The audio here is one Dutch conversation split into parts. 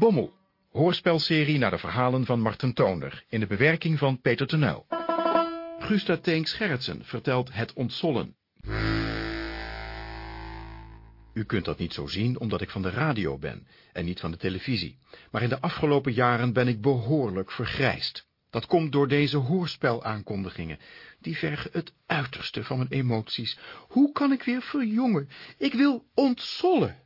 Bommel, hoorspelserie naar de verhalen van Marten Toonder, in de bewerking van Peter Tenuil. Gusta Teenks Gerritsen vertelt Het Ontzollen. U kunt dat niet zo zien, omdat ik van de radio ben en niet van de televisie. Maar in de afgelopen jaren ben ik behoorlijk vergrijsd. Dat komt door deze hoorspelaankondigingen. Die vergen het uiterste van mijn emoties. Hoe kan ik weer verjongen? Ik wil ontzollen.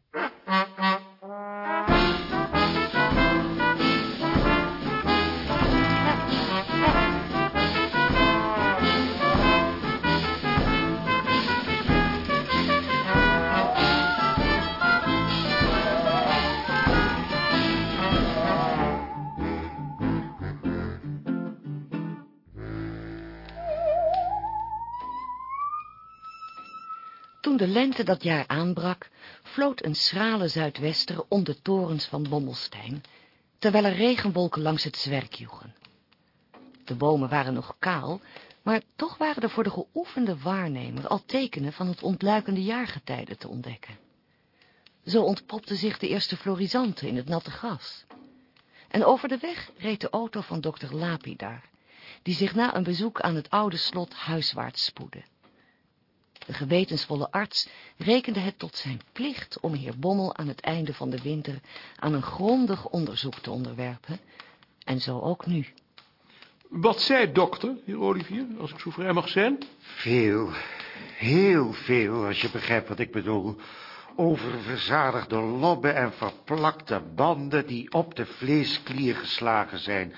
Lente dat jaar aanbrak, floot een schrale zuidwester om de torens van Bommelstein, terwijl er regenwolken langs het zwerk joegen. De bomen waren nog kaal, maar toch waren er voor de geoefende waarnemer al tekenen van het ontluikende jaargetijde te ontdekken. Zo ontpopte zich de eerste florisante in het natte gras. En over de weg reed de auto van dokter Lapidar, die zich na een bezoek aan het oude slot huiswaarts spoedde. De gewetensvolle arts rekende het tot zijn plicht om heer Bommel aan het einde van de winter aan een grondig onderzoek te onderwerpen, en zo ook nu. Wat zei dokter, heer Olivier, als ik zo vrij mag zijn? Veel, heel veel, als je begrijpt wat ik bedoel. Over verzadigde lobben en verplakte banden die op de vleesklier geslagen zijn.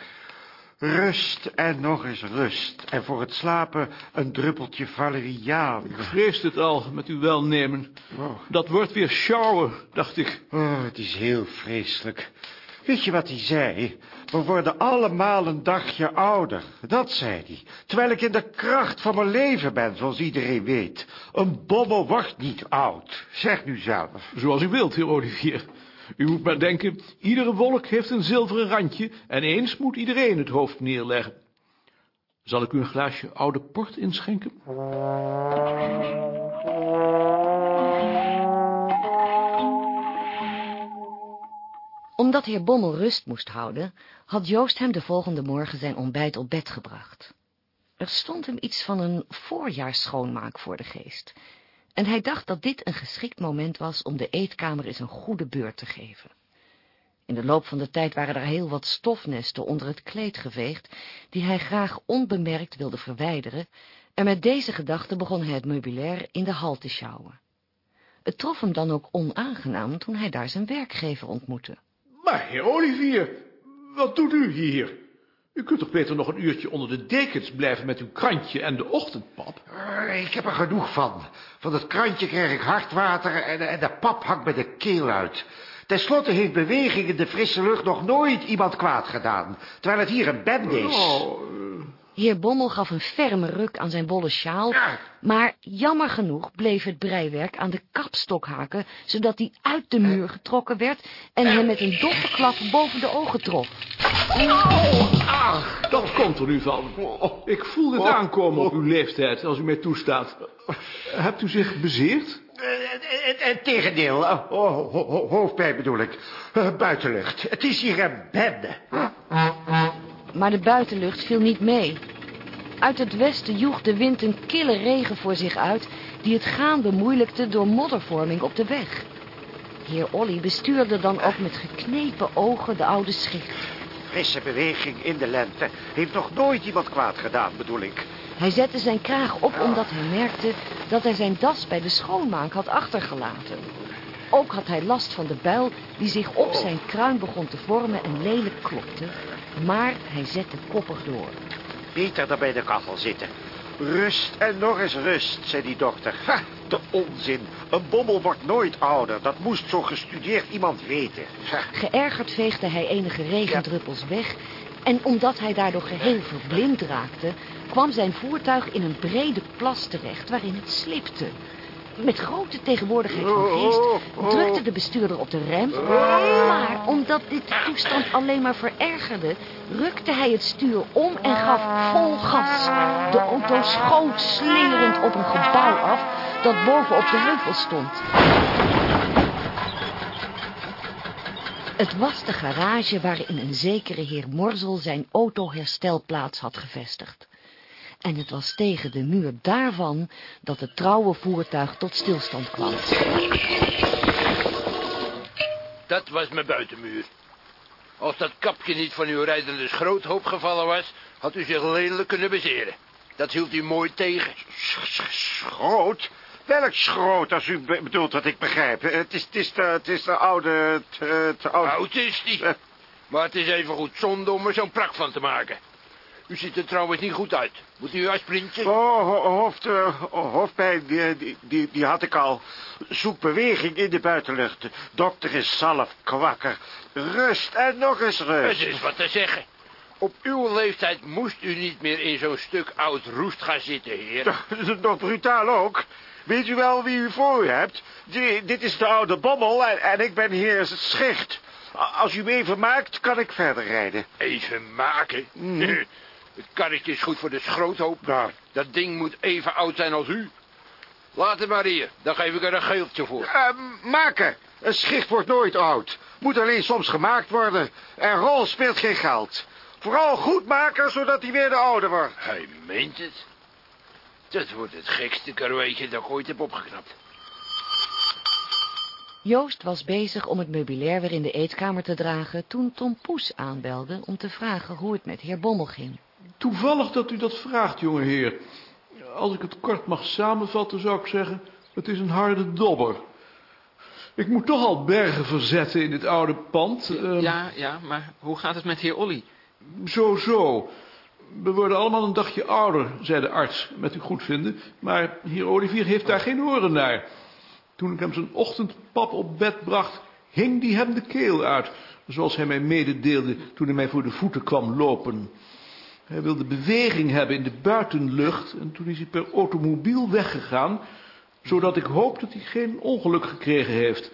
Rust en nog eens rust. En voor het slapen een druppeltje valeriaan. Ik vreesde het al met uw welnemen. Oh. Dat wordt weer sjouwen, dacht ik. Oh, het is heel vreselijk. Weet je wat hij zei? We worden allemaal een dagje ouder. Dat zei hij. Terwijl ik in de kracht van mijn leven ben, zoals iedereen weet. Een bobbel wordt niet oud. Zeg nu zelf. Zoals u wilt, heer Olivier. U moet maar denken, iedere wolk heeft een zilveren randje... en eens moet iedereen het hoofd neerleggen. Zal ik u een glaasje oude port inschenken? Omdat heer Bommel rust moest houden, had Joost hem de volgende morgen zijn ontbijt op bed gebracht. Er stond hem iets van een voorjaarsschoonmaak voor de geest, en hij dacht dat dit een geschikt moment was om de eetkamer eens een goede beurt te geven. In de loop van de tijd waren er heel wat stofnesten onder het kleed geveegd, die hij graag onbemerkt wilde verwijderen, en met deze gedachte begon hij het meubilair in de hal te sjouwen. Het trof hem dan ook onaangenaam toen hij daar zijn werkgever ontmoette. Maar heer Olivier, wat doet u hier? U kunt toch beter nog een uurtje onder de dekens blijven met uw krantje en de ochtendpap? Eh, Ik heb er genoeg van. Van het krantje krijg ik hard water en, en de pap hangt bij de keel uit. Ten slotte heeft beweging in de frisse lucht nog nooit iemand kwaad gedaan. Terwijl het hier een bende is. Oh, eh, Heer Bommel gaf een ferme ruk aan zijn bolle sjaal, Ja. maar jammer genoeg bleef het breiwerk aan de kapstok haken, zodat die uit de muur getrokken werd en hem met een doffe klap boven de ogen trof. ach, dat komt er nu van. Ik voel het aankomen op uw leeftijd, als u mij toestaat. Hebt u zich bezeerd? Eh, Het, het tegendeel. Oh, ho- ho- ho- hoofdpijn bedoel ik. Eh, buitenlucht. Het is hier een bende. Maar de buitenlucht viel niet mee. Uit het westen joeg de wind een kille regen voor zich uit, die het gaan bemoeilijkte door moddervorming op de weg. Heer Olly bestuurde dan ook met geknepen ogen de oude schicht. Frisse beweging in de lente heeft nog nooit iemand kwaad gedaan, bedoel ik. Hij zette zijn kraag op omdat hij merkte dat hij zijn das bij de schoonmaak had achtergelaten. Ook had hij last van de buil die zich op zijn kruin begon te vormen en lelijk klopte. Maar hij zette koppig door. Beter dan bij de kachel zitten. Rust en nog eens rust, zei die dokter. Ha, de onzin. Een bommel wordt nooit ouder. Dat moest zo gestudeerd iemand weten. Ha, Geërgerd veegde hij enige regendruppels weg... en omdat hij daardoor geheel verblind raakte... kwam zijn voertuig in een brede plas terecht waarin het slipte. Met grote tegenwoordigheid van geest drukte de bestuurder op de rem... maar omdat dit de toestand alleen maar verergerde... rukte hij het stuur om en gaf vol gas. De auto schoot slingerend op een gebouw af... dat boven op de heuvel stond. Het was de garage waarin een zekere heer Morzel zijn autoherstelplaats had gevestigd. En het was tegen de muur daarvan dat het trouwe voertuig tot stilstand kwam. Dat was mijn buitenmuur. Als dat kapje niet van uw rijdende schroothoop gevallen was, had u zich lelijk kunnen bezeren. Dat hield u mooi tegen. Schroot? Welk schroot, als u be- bedoelt wat ik begrijp? Het is, het is, de, het is de oude... Het, het oude... Oud is die. Eh. Maar het is even goed zonde om er zo'n prak van te maken. U ziet er trouwens niet goed uit. Moet u aspirintje? Oh, ho- hoofd, eh, hoofdpijn, die, die, die, die had ik al. Zoek beweging in de buitenlucht. Dokter is zalf, kwakker. Rust en nog eens Dat rust. is wat te zeggen. Op uw leeftijd moest u niet meer in zo'n stuk oud roest gaan zitten, heer. Dat is nog brutaal ook. Weet u wel wie u voor u hebt? Die- dit is de oude bommel en, en ik ben hier schicht. Als u me even maakt, kan ik verder rijden. Even maken. Mhm. Het karretje is goed voor de schroothoop. Nou, Dat ding moet even oud zijn als u. Laat het maar hier. Dan geef ik er een geeltje voor. eh, maken. Een schicht wordt nooit oud. Moet alleen soms gemaakt worden. En rol speelt geen geld. Vooral goed maken, zodat hij weer de oude wordt. Hij meent het. Dat wordt het gekste karweitje dat ik ooit heb opgeknapt. Joost was bezig om het meubilair weer in de eetkamer te dragen... toen Tom Poes aanbelde om te vragen hoe het met heer Bommel ging. Toevallig dat u dat vraagt, jongeheer. Als ik het kort mag samenvatten, zou ik zeggen... het is een harde dobber. Ik moet toch al bergen verzetten in dit oude pand. Ehm, Ja, ja, maar hoe gaat het met heer Olly? Zo, zo. We worden allemaal een dagje ouder, zei de arts, met uw goedvinden. Maar heer Olivier heeft daar geen oren naar. Toen ik hem zijn ochtendpap op bed bracht, hing die hem de keel uit. Zoals hij mij mededeelde toen hij mij voor de voeten kwam lopen. Hij wilde beweging hebben in de buitenlucht en toen is hij per automobiel weggegaan, zodat ik hoop dat hij geen ongeluk gekregen heeft.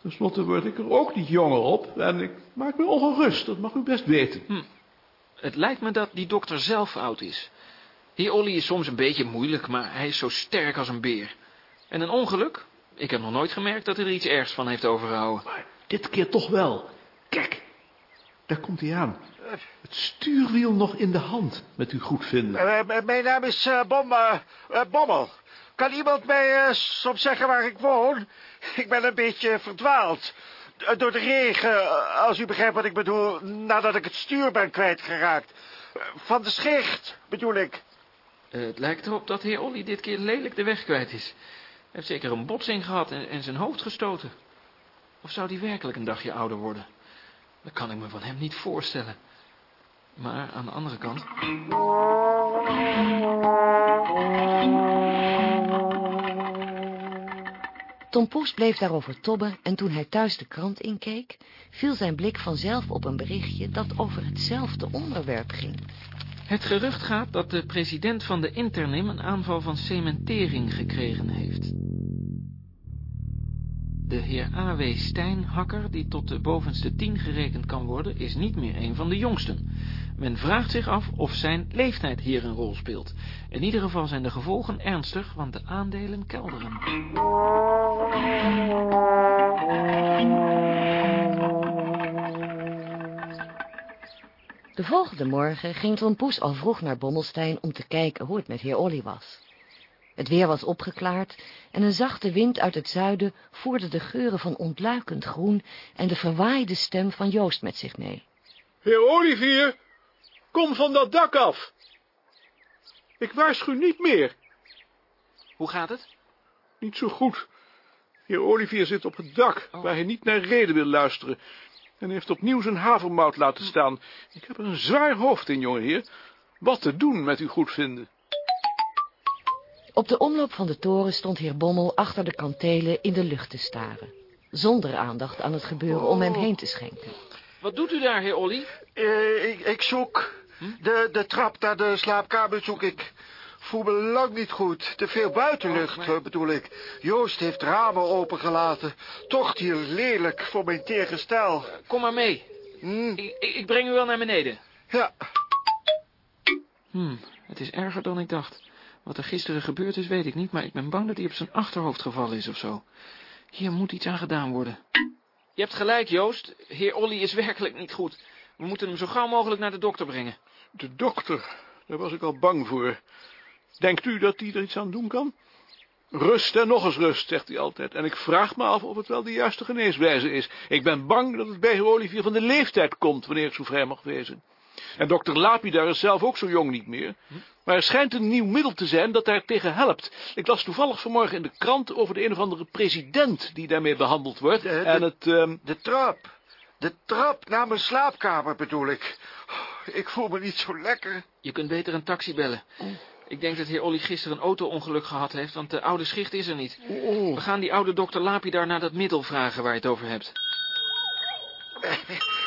Ten slotte word ik er ook niet jonger op en ik maak me ongerust, dat mag u best weten. Het lijkt me dat die dokter zelf oud is. Heer Olly is soms een beetje moeilijk, maar hij is zo sterk als een beer. En een ongeluk? Ik heb nog nooit gemerkt dat hij er iets ergs van heeft overgehouden. Maar dit keer toch wel. Kijk, daar komt hij aan. Het stuurwiel nog in de hand, met uw goedvinden. Eh, mijn naam is eh, Bom, eh, Bommel. Kan iemand mij eh, soms zeggen waar ik woon? Ik ben een beetje verdwaald. Door de regen, als u begrijpt wat ik bedoel, nadat ik het stuur ben kwijtgeraakt. Van de schicht, bedoel ik. Het lijkt erop dat heer Olly dit keer lelijk de weg kwijt is. Hij heeft zeker een botsing gehad en, en zijn hoofd gestoten. Of zou hij werkelijk een dagje ouder worden? Dat kan ik me van hem niet voorstellen. Maar aan de andere kant... Tom Poes bleef daarover tobben en toen hij thuis de krant inkeek... viel zijn blik vanzelf op een berichtje dat over hetzelfde onderwerp ging. Het gerucht gaat dat de president van de Internim een aanval van cementering gekregen heeft. De heer A.W. Steinhakker, die tot de bovenste tien gerekend kan worden, is niet meer een van de jongsten. Men vraagt zich af of zijn leeftijd hier een rol speelt. In ieder geval zijn de gevolgen ernstig, want de aandelen kelderen. De volgende morgen ging Tom Poes al vroeg naar Bommelstein om te kijken hoe het met heer Olly was. Het weer was opgeklaard en een zachte wind uit het zuiden voerde de geuren van ontluikend groen en de verwaaide stem van Joost met zich mee. Heer Olivier, kom van dat dak af. Ik waarschuw niet meer. Hoe gaat het? Niet zo goed. Heer Olivier zit op het dak, Oh. waar hij niet naar reden wil luisteren. En heeft opnieuw zijn havermout laten staan. Ik heb er een zwaar hoofd in, jongeheer. Wat te doen met uw goedvinden? Op de omloop van de toren stond heer Bommel achter de kantelen in de lucht te staren, zonder aandacht aan het gebeuren om hem heen te schenken. Wat doet u daar, heer Olly? Eh, ik, ik zoek. De, de trap naar de slaapkamer zoek ik. Voel me lang niet goed. Te veel buitenlucht, Oh, maar- bedoel ik. Joost heeft ramen opengelaten. Tocht hier lelijk voor mijn tegengestel. Kom maar mee. Hm, Ik, ik, ik breng u wel naar beneden. ja, Hmm, het is erger dan ik dacht. Wat er gisteren gebeurd is, weet ik niet, maar ik ben bang dat hij op zijn achterhoofd gevallen is of zo. Hier moet iets aan gedaan worden. Je hebt gelijk, Joost. Heer Olly is werkelijk niet goed. We moeten hem zo gauw mogelijk naar de dokter brengen. De dokter, daar was ik al bang voor. Denkt u dat hij er iets aan doen kan? Rust en nog eens rust, zegt hij altijd. En ik vraag me af of het wel de juiste geneeswijze is. Ik ben bang dat het bij Olivier van de leeftijd komt, wanneer ik zo vrij mag wezen. En dokter Lapidar is zelf ook zo jong niet meer. Maar er schijnt een nieuw middel te zijn dat daar tegen helpt. Ik las toevallig vanmorgen in de krant over de een of andere president die daarmee behandeld wordt. De- de- en het... ehm, De trap. De trap naar mijn slaapkamer bedoel ik. Ik voel me niet zo lekker. Je kunt beter een taxi bellen. Ik denk dat heer Olly gisteren een auto-ongeluk gehad heeft, want de oude schicht is er niet. We gaan die oude dokter Lapidar naar dat middel vragen waar je het over hebt.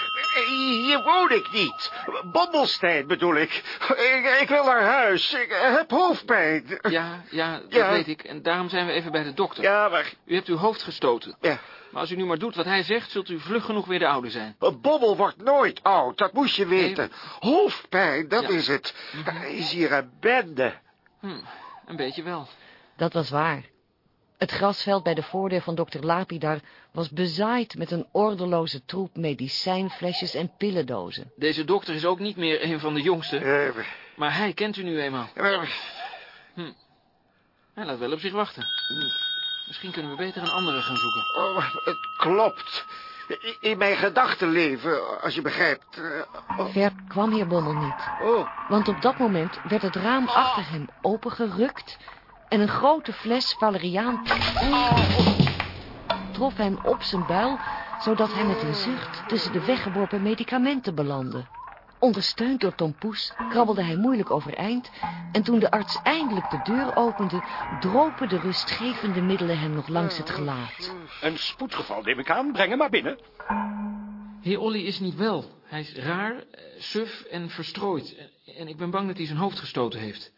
Hier woon ik niet. Bommelstein bedoel ik. ik. Ik wil naar huis. Ik heb hoofdpijn. Ja, ja, dat Ja. weet ik. En daarom zijn we even bij de dokter. Ja, maar... U hebt uw hoofd gestoten. Ja. Maar als u nu maar doet wat hij zegt, zult u vlug genoeg weer de oude zijn. Een bobbel wordt nooit oud, dat moest je weten. Hoofdpijn, dat Ja. is het. Er is hier een bende. Hm, een beetje wel. Dat was waar. Het grasveld bij de voordeur van dokter Lapidar was bezaaid met een ordeloze troep medicijnflesjes en pillendozen. Deze dokter is ook niet meer een van de jongste, Eh, maar hij kent u nu eenmaal. eh, Hij laat wel op zich wachten. Misschien kunnen we beter een andere gaan zoeken. oh, het klopt. In mijn gedachtenleven, als je begrijpt. eh, oh, Ver kwam heer Bommel niet, oh, want op dat moment werd het raam achter hem opengerukt en een grote fles valeriaan trof hem op zijn buil, zodat hij met een zucht tussen de weggeworpen medicamenten belandde. Ondersteund door Tom Poes krabbelde hij moeilijk overeind en toen de arts eindelijk de deur opende, dropen de rustgevende middelen hem nog langs het gelaat. Een spoedgeval neem ik aan. Breng hem maar binnen. Heer Olly is niet wel. Hij is raar, eh, suf en verstrooid. En ik ben bang dat hij zijn hoofd gestoten heeft.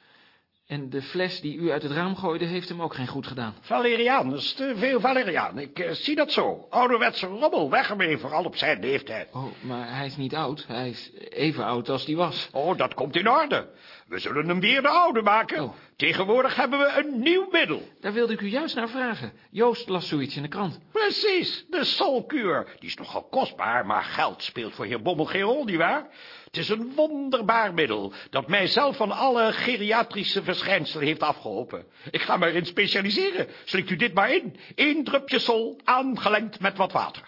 En de fles die u uit het raam gooide, heeft hem ook geen goed gedaan. Valeriaan, dat is te veel Valeriaan. Ik eh, zie dat zo. Ouderwetse rommel, weg ermee, vooral op zijn leeftijd. Oh, maar hij is niet oud. Hij is even oud als hij was. Oh, dat komt in orde. We zullen hem weer de oude maken. Oh. Tegenwoordig hebben we een nieuw middel. Daar wilde ik u juist naar vragen. Joost las zoiets in de krant. Precies, de solkuur. Die is nogal kostbaar, maar geld speelt voor heer Bommel geen rol, nietwaar? Het is een wonderbaar middel dat mijzelf van alle geriatrische verschijnselen heeft afgeholpen. Ik ga me erin specialiseren. Slikt u dit maar in. Eén drupje sol, aangelengd met wat water.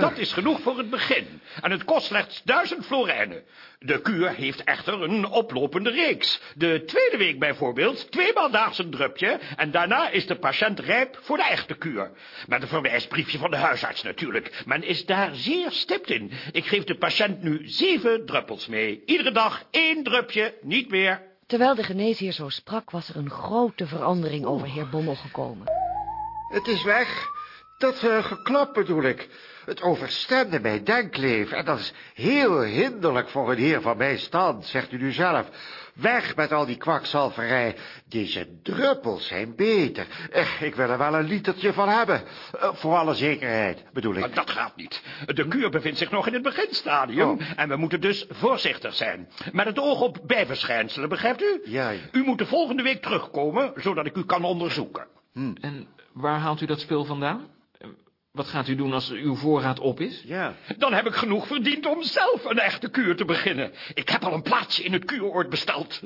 Dat is genoeg voor het begin. En het kost slechts duizend florijnen. De kuur heeft echter een oplopende reeks. De tweede week bijvoorbeeld, tweemaal daags een drupje... en daarna is de patiënt rijp voor de echte kuur. Met een verwijsbriefje van de huisarts natuurlijk. Men is daar zeer stipt in. Ik geef de patiënt nu zeven druppels mee. Iedere dag één drupje, niet meer. Terwijl de geneesheer zo sprak, was er een grote verandering over heer Bommel gekomen. het is weg. Dat eh, geklap bedoel ik. Het overstemde mijn denkleven. En dat is heel hinderlijk voor een heer van mijn stand, zegt u nu zelf. Weg met al die kwakzalverij. Deze druppels zijn beter. Eh, ik wil er wel een litertje van hebben. Eh, voor alle zekerheid, bedoel ik. Maar dat gaat niet. De kuur bevindt zich nog in het beginstadium... Oh. en we moeten dus voorzichtig zijn. Met het oog op bijverschijnselen, begrijpt u? Ja, ja. U moet de volgende week terugkomen, zodat ik u kan onderzoeken. En waar haalt u dat spul vandaan? Wat gaat u doen als uw voorraad op is? Ja. Dan heb ik genoeg verdiend om zelf een echte kuur te beginnen. Ik heb al een plaatsje in het kuuroord besteld.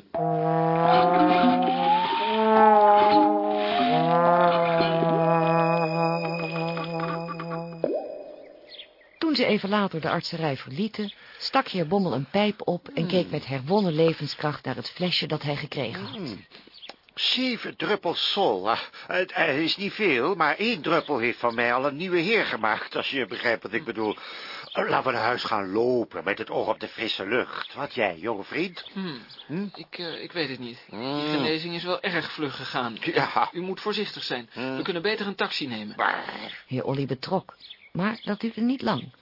Toen ze even later de artserij verlieten, stak heer Bommel een pijp op en keek met herwonnen levenskracht naar het flesje dat hij gekregen had. Zeven druppels sol. Ah, Het, is niet veel, maar één druppel heeft van mij al een nieuwe heer gemaakt, als je begrijpt wat ik bedoel. Eh, Laten we naar huis gaan lopen, met het oog op de frisse lucht. Wat jij, jonge vriend? Hm, Ik, eh, ik weet het niet. Die genezing is wel erg vlug gegaan. Ja. U moet voorzichtig zijn. We kunnen beter een taxi nemen. Heer Olly betrok, maar dat duurde niet lang.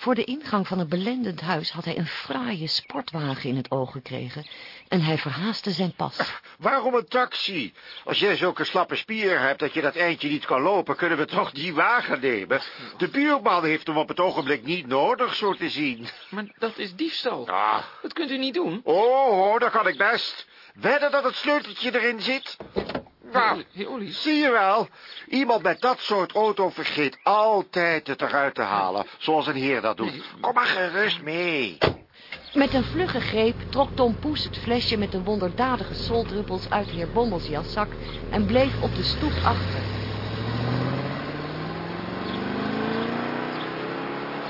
Voor de ingang van het belendend huis had hij een fraaie sportwagen in het oog gekregen en hij verhaastte zijn pas. waarom een taxi? Als jij zulke slappe spieren hebt dat je dat eindje niet kan lopen, kunnen we toch die wagen nemen? De buurman heeft hem op het ogenblik niet nodig, zo te zien. Maar dat is diefstal. Ah, Dat kunt u niet doen. oh, oh, dat kan ik best. Wedden dat het sleuteltje erin zit? Heer zie je wel. Iemand met dat soort auto vergeet altijd het eruit te halen. Zoals een heer dat doet. Kom maar gerust mee. Met een vlugge greep trok Tom Poes het flesje met de wonderdadige soldruppels uit heer Bommels jaszak en bleef op de stoep achter.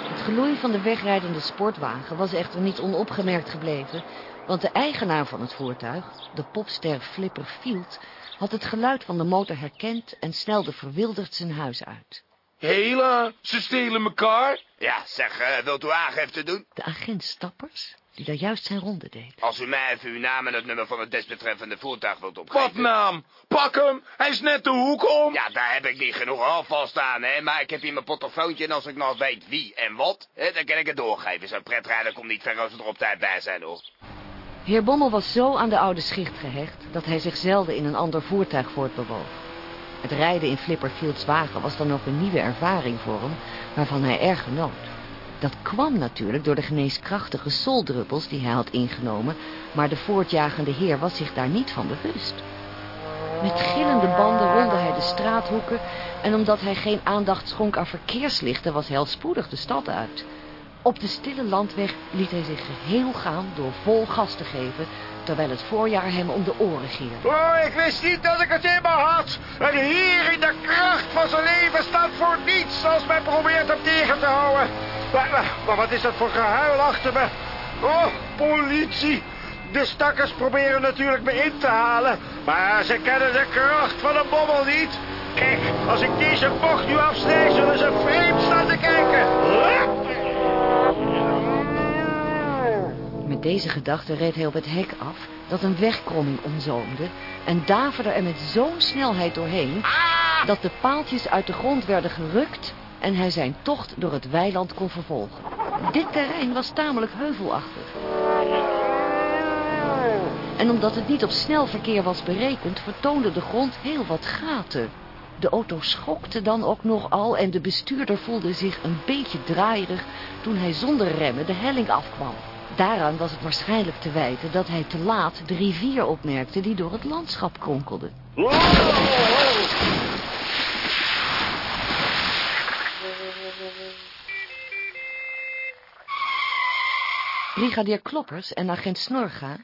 Het geloei van de wegrijdende sportwagen was echter niet onopgemerkt gebleven, want de eigenaar van het voertuig, de popster Flipper Field, had het geluid van de motor herkend en snelde verwilderd zijn huis uit. Hela, ze stelen elkaar. Ja, zeg, eh, wilt u aangifte doen? De agent Stappers, die daar juist zijn ronde deed. Als u mij even uw naam en het nummer van het desbetreffende voertuig wilt opgeven. Wat naam? Pak hem, hij is net de hoek om. Ja, daar heb ik niet genoeg alvast aan, hè. Maar ik heb hier mijn portofoontje en als ik nog weet wie en wat, hè, dan kan ik het doorgeven. Zo'n pretrijder komt niet ver als we er op tijd bij zijn, hoor. Heer Bommel was zo aan de oude schicht gehecht dat hij zich zelden in een ander voertuig voortbewoog. Het rijden in Flipperfields wagen was dan ook een nieuwe ervaring voor hem, waarvan hij erg genoot. Dat kwam natuurlijk door de geneeskrachtige soldruppels die hij had ingenomen, maar de voortjagende heer was zich daar niet van bewust. Met gillende banden ronde hij de straathoeken en omdat hij geen aandacht schonk aan verkeerslichten was hij al spoedig de stad uit. Op de stille landweg liet hij zich geheel gaan door vol gas te geven, terwijl het voorjaar hem om de oren gierde. Oh, ik wist niet dat ik het in me had. Een heer in de kracht van zijn leven staat voor niets als men probeert hem tegen te houden. Maar, wat is dat voor gehuil achter me? Oh, politie. De stakkers proberen natuurlijk me in te halen. Maar ze kennen de kracht van een bommel niet. Kijk, als ik deze bocht nu afsnijd, zullen ze vreemd staan te kijken. Met deze gedachte reed hij op het hek af dat een wegkromming omzoomde en daverde er met zo'n snelheid doorheen dat de paaltjes uit de grond werden gerukt en hij zijn tocht door het weiland kon vervolgen. Dit terrein was tamelijk heuvelachtig. En omdat het niet op snel verkeer was berekend, vertoonde de grond heel wat gaten. De auto schokte dan ook nogal en de bestuurder voelde zich een beetje draaierig toen hij zonder remmen de helling afkwam. Daaraan was het waarschijnlijk te wijten dat hij te laat de rivier opmerkte die door het landschap kronkelde. Brigadier Kloppers en agent Snorga,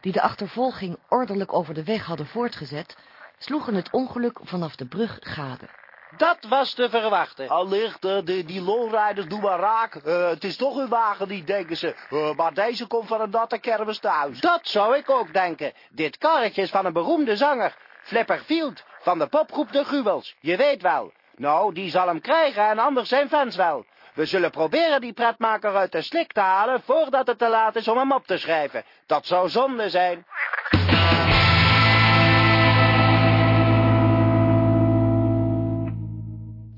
die de achtervolging ordelijk over de weg hadden voortgezet, sloegen het ongeluk vanaf de brug gade. Dat was te verwachten. Allicht, uh, die, die doen maar raak. Uh, het is toch hun wagen niet, denken ze. Uh, maar deze komt van een natte kermis thuis. Dat zou ik ook denken. Dit karretje is van een beroemde zanger. Flipper Field, van de popgroep De Guwels. Je weet wel. Nou, die zal hem krijgen en anders zijn fans wel. We zullen proberen die pretmaker uit de slik te halen... voordat het te laat is om hem op te schrijven. Dat zou zonde zijn.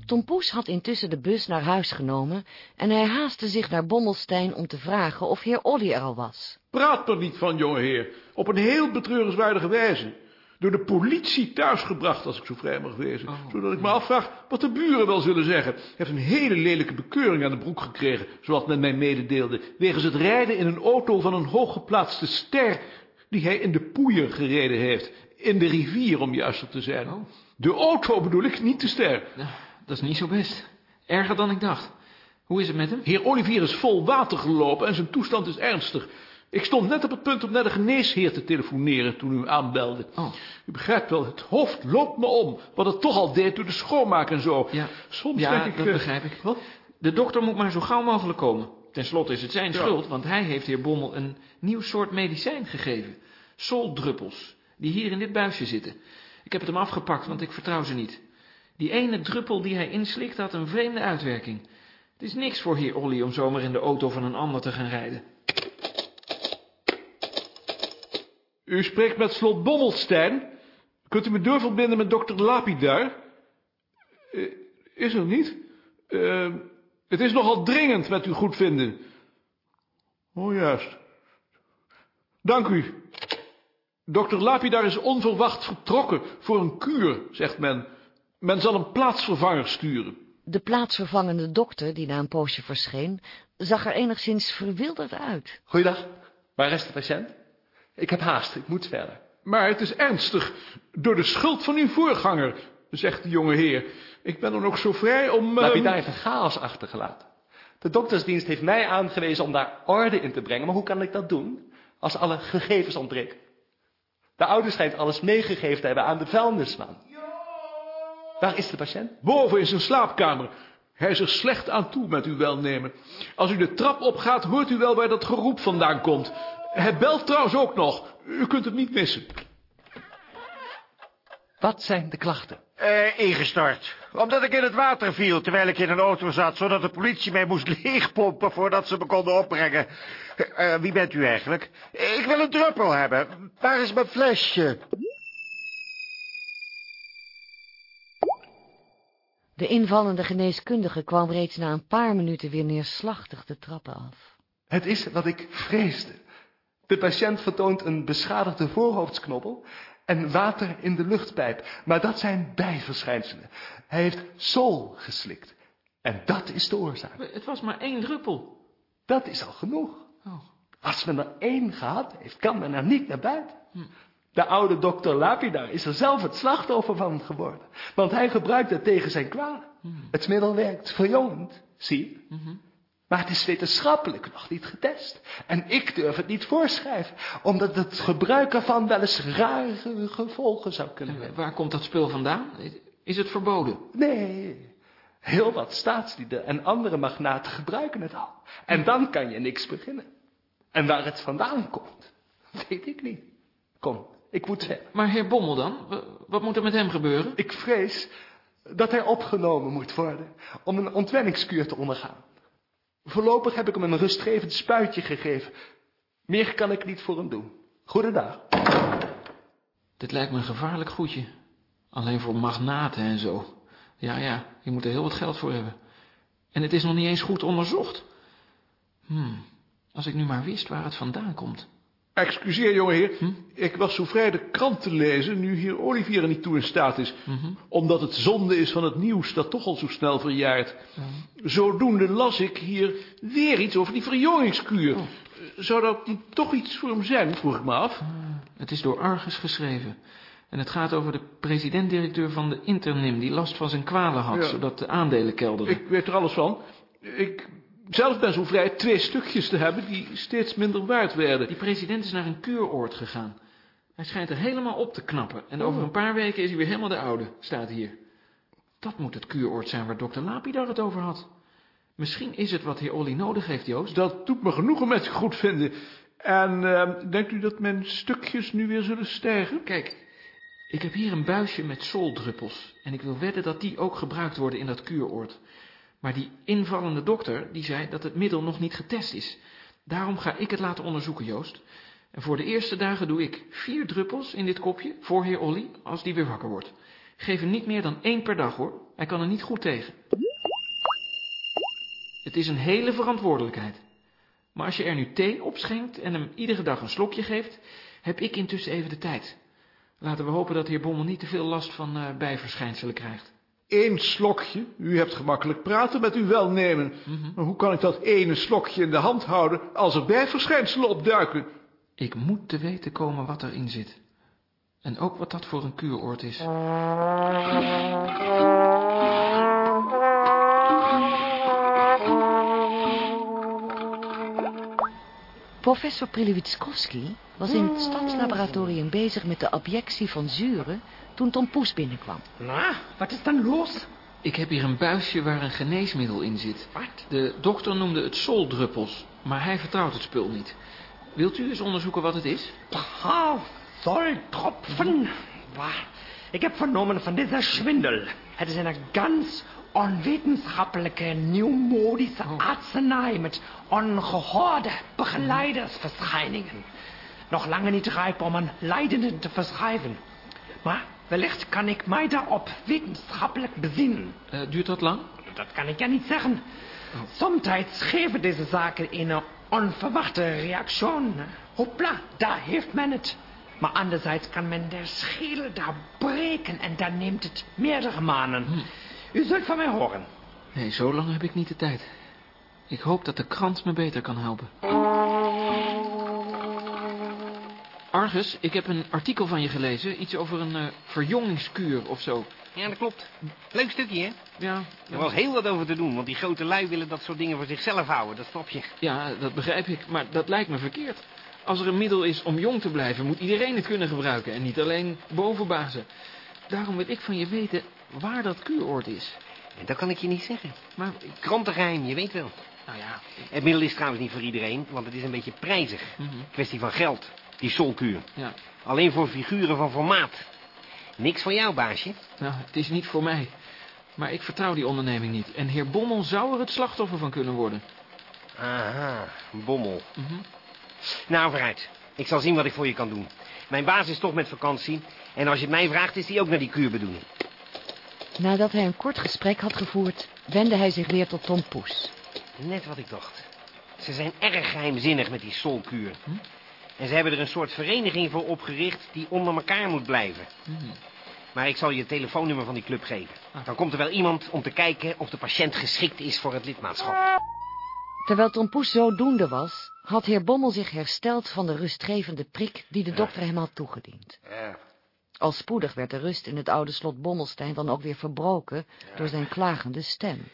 Tom Poes had intussen de bus naar huis genomen en hij haastte zich naar Bommelstein om te vragen of heer Olly er al was. Praat er niet van, jongeheer. Op een heel betreurenswaardige wijze. Door de politie thuisgebracht, als ik zo vrij mag wezen. Zodat ik me afvraag wat de buren wel zullen zeggen. Hij heeft een hele lelijke bekeuring aan de broek gekregen, zoals men mij mededeelde, wegens het rijden in een auto van een hooggeplaatste ster, die hij in de poeier gereden heeft. In de rivier, om juister te zijn. De auto bedoel ik, niet de ster. Dat is niet zo best. Erger dan ik dacht. Hoe is het met hem? Heer Olivier is vol water gelopen en zijn toestand is ernstig. Ik stond net op het punt om naar de geneesheer te telefoneren toen u aanbelde. Oh. U begrijpt wel, het hoofd loopt me om, wat het toch al deed door de schoonmaak en zo. Ja, Soms ja denk ik... dat eh, begrijp ik. Wat? De dokter moet maar zo gauw mogelijk komen. Ten slotte is het zijn Ja. schuld, want hij heeft heer Bommel een nieuw soort medicijn gegeven. Soldruppels, die hier in dit buisje zitten. Ik heb het hem afgepakt, want ik vertrouw ze niet. Die ene druppel die hij inslikt had een vreemde uitwerking. Het is niks voor heer Olly om zomaar in de auto van een ander te gaan rijden. U spreekt met slot Bommelstein. Kunt u me doorverbinden met dokter Lapidar? Eh, is er niet? Eh, het is nogal dringend met uw goedvinden. Oh, juist. Dank u. Dokter Lapidar is onverwacht vertrokken voor een kuur, zegt men. Men zal een plaatsvervanger sturen. De plaatsvervangende dokter, die na een poosje verscheen, zag er enigszins verwilderd uit. Goeiedag, waar is de patiënt? Ik heb haast, ik moet verder. Maar het is ernstig. Door de schuld van uw voorganger, zegt de jonge heer. Ik ben dan ook zo vrij om... Laat ehm, je daar even chaos achtergelaten. De doktersdienst heeft mij aangewezen om daar orde in te brengen. Maar hoe kan ik dat doen als alle gegevens ontbreken? De ouder schijnt alles meegegeven te hebben aan de vuilnisman. Waar is de patiënt? Boven in zijn slaapkamer. Hij is er slecht aan toe met uw welnemen. Als u de trap opgaat, hoort u wel waar dat geroep vandaan komt. Hij belt trouwens ook nog. U kunt het niet missen. Wat zijn de klachten? Eh, ingestort. Omdat ik in het water viel terwijl ik in een auto zat... zodat de politie mij moest leegpompen voordat ze me konden opbrengen. Eh, wie bent u eigenlijk? Ik wil een druppel hebben. Waar is mijn flesje? De invallende geneeskundige kwam reeds na een paar minuten weer neerslachtig de trappen af. Het is wat ik vreesde. De patiënt vertoont een beschadigde voorhoofdsknobbel en water in de luchtpijp. Maar dat zijn bijverschijnselen. Hij heeft sol geslikt. En dat is de oorzaak. Het was maar één druppel. Dat is al genoeg. Oh. Als men er één gehad heeft, kan men er niet naar buiten. De oude dokter Lapidar is er zelf het slachtoffer van geworden. Want hij gebruikt het tegen zijn kwaal. Het middel werkt verjongend, zie je. Maar het is wetenschappelijk nog niet getest. En ik durf het niet voorschrijven, omdat het gebruik ervan wel eens rare gevolgen zou kunnen En hebben. waar komt dat spul vandaan? Is het verboden? Nee, heel wat staatslieden en andere magnaten gebruiken het al. En dan kan je niks beginnen. En waar het vandaan komt, weet ik niet. Kom, ik moet verder. Maar heer Bommel dan? Wa- Wat moet er met hem gebeuren? Ik vrees dat hij opgenomen moet worden om een ontwenningskuur te ondergaan. Voorlopig heb ik hem een rustgevend spuitje gegeven. Meer kan ik niet voor hem doen. Goedendag. Dit lijkt me een gevaarlijk goedje. Alleen voor magnaten en zo. Ja, ja, je moet er heel wat geld voor hebben. En het is nog niet eens goed onderzocht. Hmm, als ik nu maar wist waar het vandaan komt. Excuseer, jongeheer. Hm? Ik was zo vrij de krant te lezen, nu hier Olivier er niet toe in staat is. Mhm. Omdat het zonde is van het nieuws dat toch al zo snel verjaart. Zodoende las ik hier weer iets over die verjongingskuur. Oh. Zou dat niet toch iets voor hem zijn, vroeg ik me af. Het is door Argus geschreven. En het gaat over de president-directeur van de Internim... die last van zijn kwalen had, Ja. zodat de aandelen kelderden. Ik weet er alles van. Ik zelf ben zo vrij twee stukjes te hebben die steeds minder waard werden. Die president is naar een kuuroord gegaan. Hij schijnt er helemaal op te knappen. En over een paar weken is hij weer helemaal de oude, staat hier. Dat moet het kuuroord zijn waar dokter Lapidar het over had. Misschien is het wat heer Olly nodig heeft, Joost. Dat doet me genoegen met goed vinden. En eh, denkt u dat mijn stukjes nu weer zullen stijgen? Kijk, ik heb hier een buisje met soldruppels. En ik wil wedden dat die ook gebruikt worden in dat kuuroord. Maar die invallende dokter, die zei dat het middel nog niet getest is. Daarom ga ik het laten onderzoeken, Joost. En voor de eerste dagen doe ik vier druppels in dit kopje voor heer Olly, als die weer wakker wordt. Geef hem niet meer dan één per dag, hoor. Hij kan er niet goed tegen. Het is een hele verantwoordelijkheid. Maar als je er nu thee opschenkt en hem iedere dag een slokje geeft, heb ik intussen even de tijd. Laten we hopen dat heer Bommel niet te veel last van eh, bijverschijnselen krijgt. Eén slokje. U hebt gemakkelijk praten met uw welnemen. Maar hoe kan ik dat ene slokje in de hand houden als er bijverschijnselen opduiken? Ik moet te weten komen wat erin zit. En ook wat dat voor een kuuroord is. Professor Prilewitskowski was in het stadslaboratorium bezig met de objectie van zuren toen Tom Poes binnenkwam. Na, wat is dan los? Ik heb hier een buisje waar een geneesmiddel in zit. Wat? De dokter noemde het soldruppels, maar hij vertrouwt het spul niet. Wilt u eens onderzoeken wat het is? Solltropfen. Bah, Ik heb vernomen van deze Schwindel. Het is een ganz onwetenschappelijke, nieuwmodische artsenij met ongehoorde begeleidersverschijningen. Nog lange niet rijp om aan leidenden te verschrijven. Maar wellicht kan ik mij daarop wetenschappelijk bezinnen. Eh, duurt dat lang? Dat kan ik ja niet zeggen. Somtijds geven deze zaken een onverwachte reactie. Hopla, daar heeft men het. Maar anderzijds kan men de schedel daar breken en dan neemt het meerdere maanden. U zult van mij horen. Nee, zo lang heb ik niet de tijd. Ik hoop dat de krant me beter kan helpen. Argus, ik heb een artikel van je gelezen. Iets over een uh, verjongingskuur of zo. Ja, dat klopt. Leuk stukje, hè? Ja. Er was heel wat over te doen, want die grote lui willen dat soort dingen voor zichzelf houden. Dat snap je. Ja, dat begrijp ik. Maar dat lijkt me verkeerd. Als er een middel is om jong te blijven, moet iedereen het kunnen gebruiken. En niet alleen bovenbazen. Daarom wil ik van je weten waar dat kuuroord is. En dat kan ik je niet zeggen. Maar... Krantengeheim, je weet wel. Nou ja... Het middel is trouwens niet voor iedereen, want het is een beetje prijzig. Mm -hmm. Kwestie van geld, die solkuur. Ja. Alleen voor figuren van formaat. Niks voor jou, baasje. Nou, het is niet voor mij. Maar ik vertrouw die onderneming niet. En heer Bommel zou er het slachtoffer van kunnen worden. Aha, Bommel. Mm -hmm. Nou, vooruit. Ik zal zien wat ik voor je kan doen. Mijn baas is toch met vakantie. En als je het mij vraagt, is hij ook naar die kuurbedoeling. Nadat hij een kort gesprek had gevoerd, wendde hij zich weer tot Tom Poes. Net wat ik dacht. Ze zijn erg geheimzinnig met die solkuur. Hm? En ze hebben er een soort vereniging voor opgericht die onder elkaar moet blijven. Hm. Maar ik zal je het telefoonnummer van die club geven. Ah. Dan komt er wel iemand om te kijken of de patiënt geschikt is voor het lidmaatschap. Terwijl Tom Poes zodoende was, had heer Bommel zich hersteld van de rustgevende prik die de dokter hem had toegediend. Ja. Al spoedig werd de rust in het oude slot Bommelstein dan ook weer verbroken door zijn klagende stem.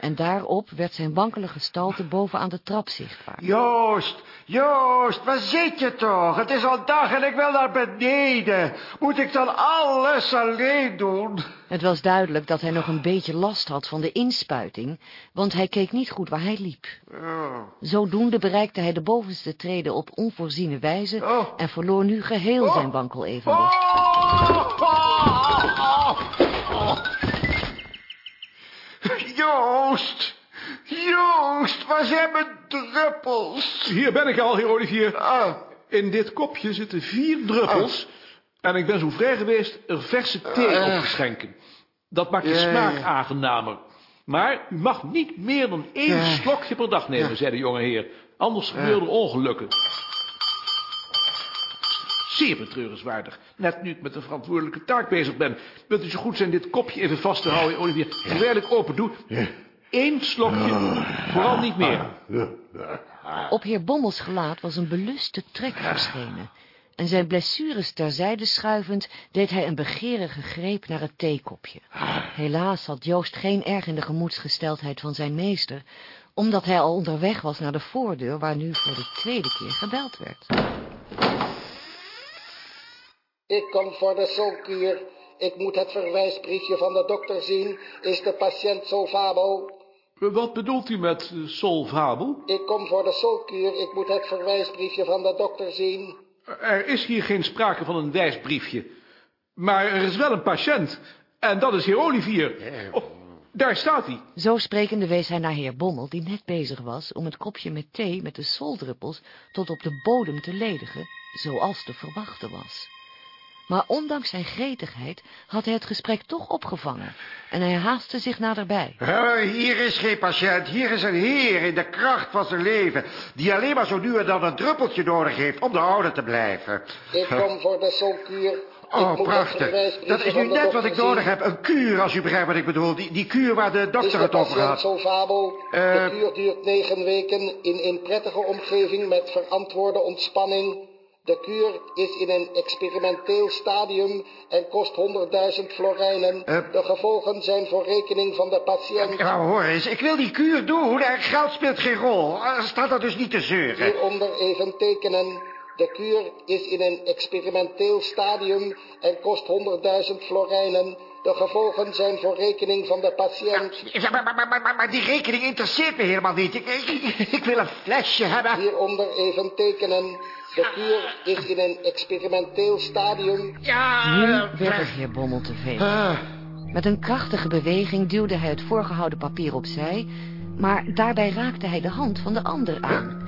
En daarop werd zijn wankele gestalte boven aan de trap zichtbaar. Joost, Joost, waar zit je toch? Het is al dag en ik wil naar beneden. Moet ik dan alles alleen doen? Het was duidelijk dat hij nog een beetje last had van de inspuiting, want hij keek niet goed waar hij liep. Oh. Zodoende bereikte hij de bovenste treden op onvoorziene wijze oh. en verloor nu geheel oh. zijn wankel evenwicht. Joost, Joost, waar zijn mijn druppels? Hier ben ik al, heer Olivier. Ah. In dit kopje zitten vier druppels. En ik ben zo vrij geweest er verse thee Ah. op te schenken. Dat maakt de Ja, smaak aangenamer. Maar u mag niet meer dan één slokje per dag nemen, zei de jonge heer. Anders gebeuren er ongelukken. Zeer betreurenswaardig. Net nu ik met een verantwoordelijke taak bezig ben. Wilt u zo goed zijn dit kopje even vast te houden, Olivier? Terwijl ik open doe. Eén slokje, vooral niet meer. Op heer Bommels gelaat was een beluste trek verschenen. En zijn blessures terzijde schuivend, deed hij een begerige greep naar het theekopje. Helaas had Joost geen erg in de gemoedsgesteldheid van zijn meester, omdat hij al onderweg was naar de voordeur, waar nu voor de tweede keer gebeld werd. Ik kom voor de solkuur. Ik moet het verwijsbriefje van de dokter zien. Is de patiënt solvabel? Wat bedoelt u met uh, solvabel? Ik kom voor de solkuur. Ik moet het verwijsbriefje van de dokter zien. Er is hier geen sprake van een wijsbriefje. Maar er is wel een patiënt. En dat is heer Olivier. Oh, daar staat hij. Zo sprekende wees hij naar heer Bommel, die net bezig was om het kopje met thee met de soldruppels tot op de bodem te ledigen, zoals te verwachten was. Maar ondanks zijn gretigheid had hij het gesprek toch opgevangen en hij haastte zich naderbij. Uh, hier is geen patiënt, hier is een heer in de kracht van zijn leven... die alleen maar zo nu en dan een druppeltje nodig heeft om de oude te blijven. Ik kom voor de solkuur. Ik Oh, prachtig. Dat is nu net wat ik nodig heb. Een kuur, als u begrijpt wat ik bedoel. Die, die kuur waar de Is dokter het over had. solvabel? Eh. De kuur duurt negen weken in een prettige omgeving met verantwoorde ontspanning. De kuur is in een experimenteel stadium en kost 100.000 florijnen. Eh. De gevolgen zijn voor rekening van de patiënt. Ja, maar hoor eens, ik wil die kuur doen. En geld speelt geen rol. Staat dat dus niet te zeuren. Hieronder even tekenen. De kuur is in een experimenteel stadium en kost 100.000 florijnen. De gevolgen zijn voor rekening van de patiënt. Ja, maar, maar, maar, maar, maar die rekening interesseert me helemaal niet. Ik, ik, ik wil een flesje hebben. Hieronder even tekenen. De kuur is in een experimenteel stadium. Ja, Nu eh, werd het heer Bommel te veel. ah. Met een krachtige beweging duwde hij het voorgehouden papier opzij, maar daarbij raakte hij de hand van de ander aan.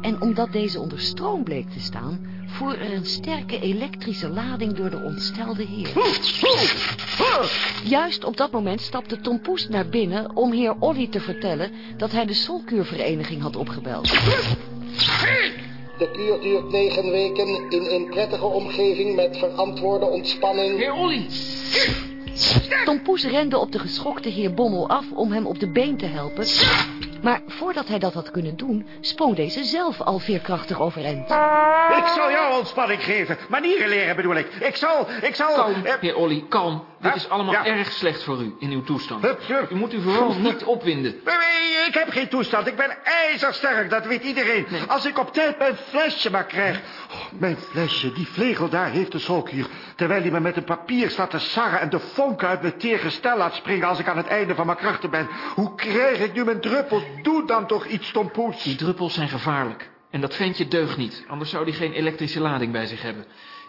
En omdat deze onder stroom bleek te staan, voer er een sterke elektrische lading door de ontstelde heer. Juist op dat moment stapte Tom Poes naar binnen om heer Olly te vertellen dat hij de solkuurvereniging had opgebeld. De kuur duurt negen weken in een prettige omgeving met verantwoorde ontspanning. Heer Olly! Tom Poes rende op de geschokte heer Bommel af om hem op de been te helpen. Maar voordat hij dat had kunnen doen, sprong deze zelf al veerkrachtig overeind. Ik zal jou ontspanning geven. Manieren leren bedoel ik. Ik zal, ik zal... Kalm, eh, heer Olly, kalm. Dit is allemaal Ja. erg slecht voor u in uw toestand. Hup, hup. U moet u vooral niet opwinden. Nee, Ik heb geen toestand. Ik ben ijzersterk, dat weet iedereen. Als ik op tijd mijn flesje maar krijg. Oh, mijn flesje, die vlegel daar heeft de solkuur. Terwijl hij me met een papier staat te sarren... en de vonken uit mijn teergestel laat springen... als ik aan het einde van mijn krachten ben. Hoe krijg ik nu mijn druppels? Doe dan toch iets, Tompoes. Die druppels zijn gevaarlijk. En dat ventje deugt niet, anders zou hij geen elektrische lading bij zich hebben.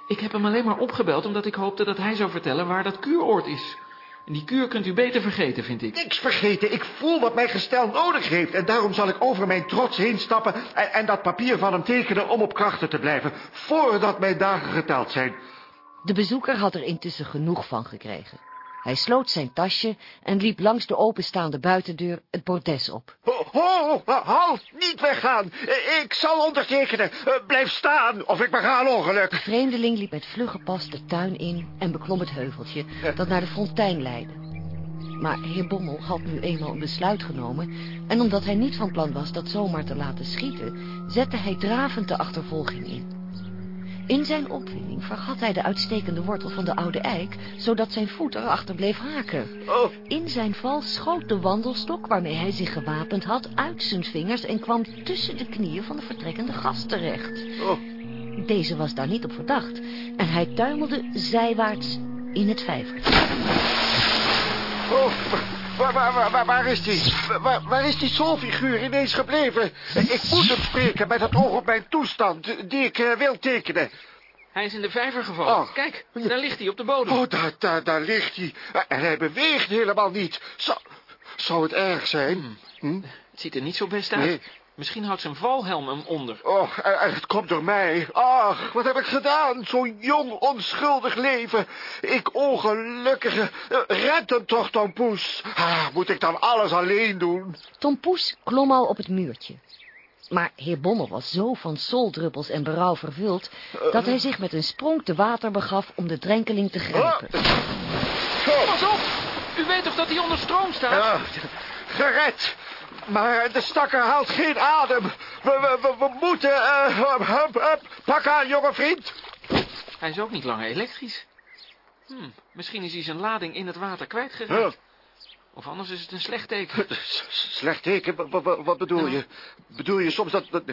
Ik heb hem alleen maar opgebeld omdat ik hoopte dat hij zou vertellen waar dat kuuroord is. En die kuur kunt u beter vergeten, vind ik. Niks vergeten. Ik voel wat mijn gestel nodig heeft. En daarom zal ik over mijn trots heen stappen... en, en dat papier van hem tekenen om op krachten te blijven... voordat mijn dagen geteld zijn. De bezoeker had er intussen genoeg van gekregen. Hij sloot zijn tasje en liep langs de openstaande buitendeur het bordes op. Ho, ho, halt, niet weggaan. Ik zal ondertekenen. Blijf staan, of ik bega een De ongeluk. vreemdeling liep met vlugge pas de tuin in en beklom het heuveltje dat naar de fontein leidde. Maar heer Bommel had nu eenmaal een besluit genomen en omdat hij niet van plan was dat zomaar te laten schieten, zette hij dravend de achtervolging in. In zijn opwinding vergat hij de uitstekende wortel van de oude eik, zodat zijn voet erachter bleef haken. Oh, In zijn val schoot de wandelstok waarmee hij zich gewapend had uit zijn vingers en kwam tussen de knieën van de vertrekkende gast terecht. oh. Deze was daar niet op verdacht en hij tuimelde zijwaarts in het vijvertje. Oh, waar, waar, waar, waar, is die? Waar, waar is die solfiguur ineens gebleven? Ik moet hem spreken met het oog op mijn toestand, die ik eh, wil tekenen. Hij is in de vijver gevallen. Oh. Kijk, daar ligt hij op de bodem. Oh, daar, daar, daar ligt hij. En hij beweegt helemaal niet. Zou, zou het erg zijn? Hm? Het ziet er niet zo best uit. Nee. Misschien houdt zijn valhelm hem onder. Oh, en het komt door mij. Ach, wat heb ik gedaan? Zo'n jong, onschuldig leven. Ik ongelukkige... Eh, Red hem toch, Tom Poes. Ah, moet ik dan alles alleen doen? Tom Poes klom al op het muurtje. Maar heer Bommel was zo van soldruppels en berouw vervuld... dat hij zich met een sprong te water begaf om de drenkeling te grijpen. Pas op! U weet toch dat hij onder stroom staat? Ja, gered. Maar de stakker haalt geen adem. We, we, we, we moeten... eh, hup, hup, hup. Pak aan, jonge vriend. Hij is ook niet langer elektrisch. Hm, misschien is hij zijn lading in het water Huh. kwijtgeraakt. Of anders is het een slecht teken. S- Slecht teken, Wa- wa- wa- wat bedoel je? Bedoel je soms dat... dat-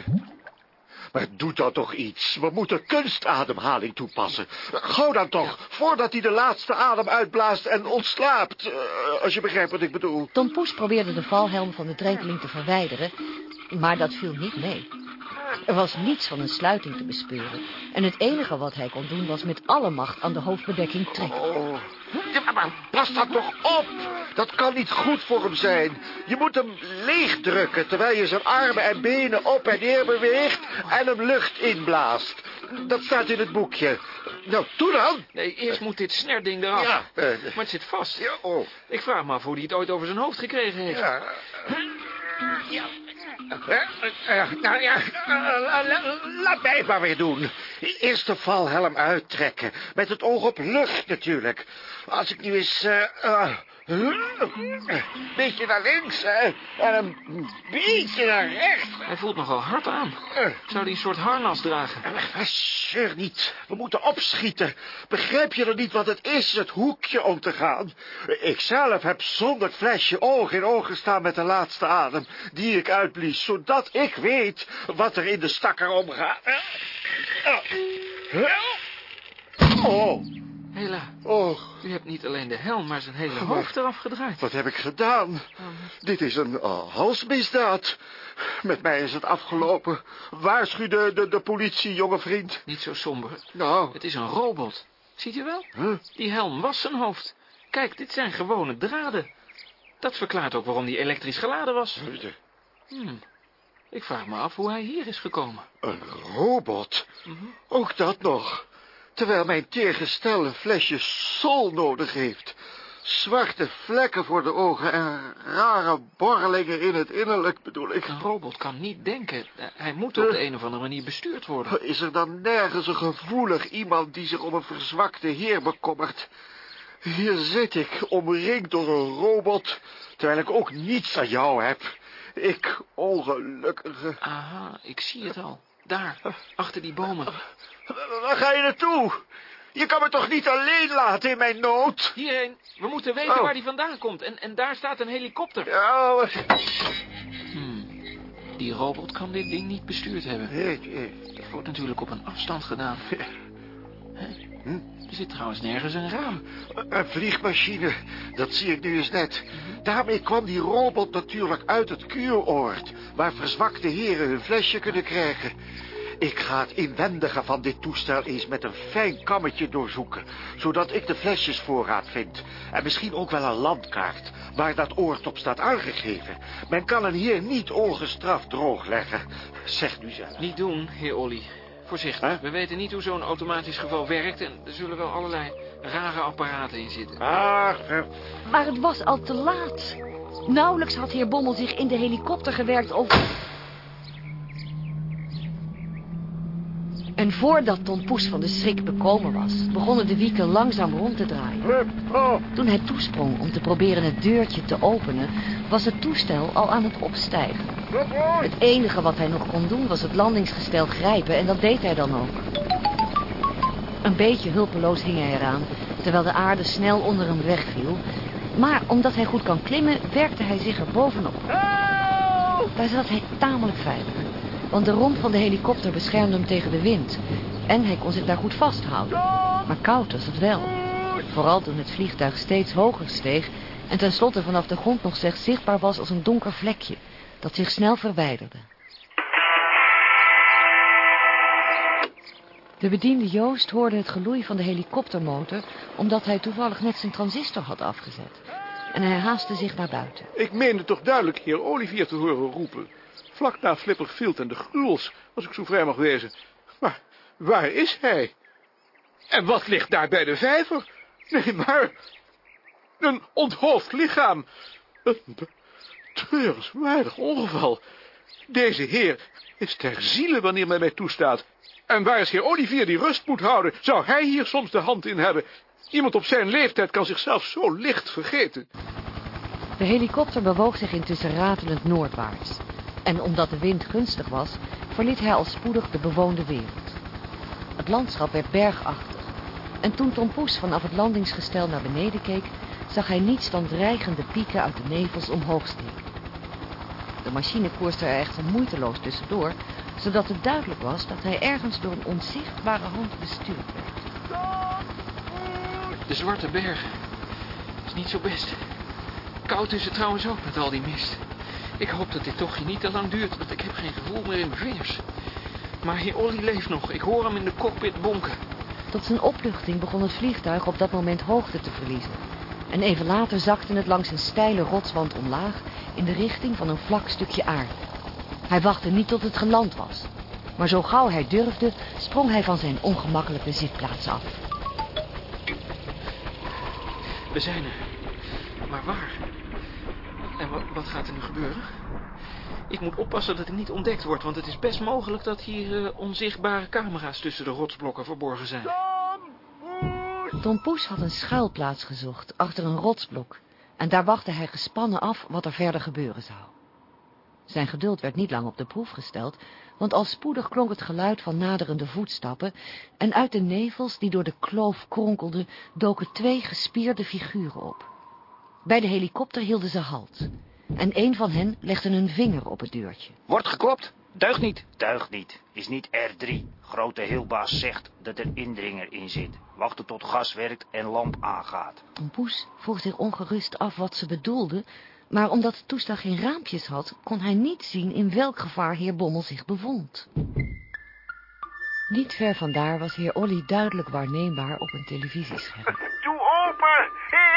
Maar doe dan toch iets. We moeten kunstademhaling toepassen. Gauw dan toch, voordat hij de laatste adem uitblaast en ontslaapt. eh, Als je begrijpt wat ik bedoel. Tom Poes probeerde de valhelm van de drenkeling te verwijderen... maar dat viel niet mee. Er was niets van een sluiting te bespeuren... en het enige wat hij kon doen was met alle macht aan de hoofdbedekking trekken. Oh. Ja, maar pas dat toch op. Dat kan niet goed voor hem zijn. Je moet hem leegdrukken terwijl je zijn armen en benen op en neer beweegt en hem lucht inblaast. Dat staat in het boekje. Nou, doe dan. Nee, eerst moet dit snerding eraf. Ja, Maar het zit vast. Ja, oh. Ik vraag me af hoe hij het ooit over zijn hoofd gekregen heeft. Ja. Ja. Eh, eh, Nou ja, eh, la- laat mij maar weer doen. Eerst de valhelm uittrekken. Met het oog op lucht natuurlijk. Als ik nu eens... een beetje naar links hè, en een beetje naar rechts. Hij voelt nogal hard aan. Eh, Zou hij een soort harnas dragen? eh, Zeur niet. We moeten opschieten. Begrijp je er niet wat het is, het hoekje om te gaan? Ik zelf heb zonder flesje oog in oog gestaan met de laatste adem... die ik uitblies, zodat ik weet wat er in de stakker omgaat. Oh, Hela, oh, u hebt niet alleen de helm, maar zijn hele Oh, hoofd eraf gedraaid. wat heb ik gedaan? Dit is een uh, halsmisdaad. Met mij is het afgelopen. Waarschuw de, de, de politie, jonge vriend. Niet zo somber. Nou, Het is een robot. Ziet u wel? huh? Die helm was zijn hoofd. Kijk, dit zijn gewone draden. Dat verklaart ook waarom die elektrisch geladen was. Hmm. Ik vraag me af hoe hij hier is gekomen. Een robot? Ook dat nog. Terwijl mijn teergestel een flesje sol nodig heeft. Zwarte vlekken voor de ogen en rare borrelingen in het innerlijk, bedoel ik. Een robot kan niet denken. Eh, Hij moet op de een of andere manier bestuurd worden. Is er dan nergens een gevoelig iemand die zich om een verzwakte heer bekommert? Hier zit ik, omringd door een robot, terwijl ik ook niets aan jou heb. Ik ongelukkige. Aha, ik zie het al. Daar, achter die bomen. Waar ga je naartoe? Je kan me toch niet alleen laten in mijn nood? Hierheen. We moeten weten Oh. waar die vandaan komt. En, en daar staat een helikopter. Ja, maar... Hmm. Die robot kan dit ding niet bestuurd hebben. Dat wordt natuurlijk op een afstand gedaan. Hè? Er zit trouwens nergens een raam. Een vliegmachine, dat zie ik nu eens net. Daarmee kwam die robot natuurlijk uit het kuuroord... waar verzwakte heren hun flesje kunnen krijgen. Ik ga het inwendige van dit toestel eens met een fijn kammetje doorzoeken... zodat ik de flesjesvoorraad vind. En misschien ook wel een landkaart, waar dat oord op staat aangegeven. Men kan een heer niet ongestraft droogleggen. Zeg nu zelf. Niet doen, heer Olly. Voorzichtig. We weten niet hoe zo'n automatisch geval werkt... en er zullen wel allerlei rare apparaten in zitten. Ah, Maar het was al te laat. Nauwelijks had heer Bommel zich in de helikopter gewerkt of... En voordat Tom Poes van de schrik bekomen was... begonnen de wieken langzaam rond te draaien. Toen hij toesprong om te proberen het deurtje te openen... was het toestel al aan het opstijgen. Het enige wat hij nog kon doen was het landingsgestel grijpen... en dat deed hij dan ook. Een beetje hulpeloos hing hij eraan... terwijl de aarde snel onder hem wegviel... Maar omdat hij goed kan klimmen, werkte hij zich er bovenop. Daar zat hij tamelijk veilig. Want de romp van de helikopter beschermde hem tegen de wind. En hij kon zich daar goed vasthouden. Maar koud was het wel. Vooral toen het vliegtuig steeds hoger steeg... en tenslotte vanaf de grond nog slechts zichtbaar was als een donker vlekje... dat zich snel verwijderde. De bediende Joost hoorde het geloei van de helikoptermotor... omdat hij toevallig net zijn transistor had afgezet. En hij haastte zich naar buiten. Ik meende toch duidelijk heer Olivier te horen roepen. Vlak na Flipperfield en de gruwels, als ik zo vrij mag wezen. Maar waar is hij? En wat ligt daar bij de vijver? Nee, maar... Een onthoofd lichaam. Een treurenswaardig ongeval. Deze heer is ter ziele wanneer men mij toestaat. En waar is heer Olivier die rust moet houden? Zou hij hier soms de hand in hebben? Iemand op zijn leeftijd kan zichzelf zo licht vergeten. De helikopter bewoog zich intussen ratelend noordwaarts. En omdat de wind gunstig was, verliet hij al spoedig de bewoonde wereld. Het landschap werd bergachtig. En toen Tom Poes vanaf het landingsgestel naar beneden keek, zag hij niets dan dreigende pieken uit de nevels omhoog steken. De machine koerste er echter moeiteloos tussendoor, zodat het duidelijk was dat hij ergens door een onzichtbare hand bestuurd werd. De zwarte bergen. Is niet zo best. Koud is het trouwens ook met al die mist. Ik hoop dat dit tochtje niet te lang duurt, want ik heb geen gevoel meer in mijn vingers. Maar heer Olly leeft nog. Ik hoor hem in de cockpit bonken. Tot zijn opluchting begon het vliegtuig op dat moment hoogte te verliezen. En even later zakte het langs een steile rotswand omlaag in de richting van een vlak stukje aarde. Hij wachtte niet tot het geland was. Maar zo gauw hij durfde, sprong hij van zijn ongemakkelijke zitplaats af. We zijn er. Maar waar? En wat, wat gaat er nu gebeuren? Ik moet oppassen dat ik niet ontdekt word, want het is best mogelijk dat hier eh, onzichtbare camera's tussen de rotsblokken verborgen zijn. Tom Poes had een schuilplaats gezocht achter een rotsblok. En daar wachtte hij gespannen af wat er verder gebeuren zou. Zijn geduld werd niet lang op de proef gesteld, want al spoedig klonk het geluid van naderende voetstappen en uit de nevels die door de kloof kronkelden doken twee gespierde figuren op. Bij de helikopter hielden ze halt en een van hen legde een vinger op het deurtje. Wordt geklopt. Deugt niet. Deugt niet. Is niet R3. Grote heelbaas zegt dat er indringer in zit. Wachten tot gas werkt en lamp aangaat. Tom Poes vroeg zich ongerust af wat ze bedoelde, maar omdat het toestel geen raampjes had, kon hij niet zien in welk gevaar heer Bommel zich bevond. Niet ver vandaar was heer Olly duidelijk waarneembaar op een televisiescherm. Doe open!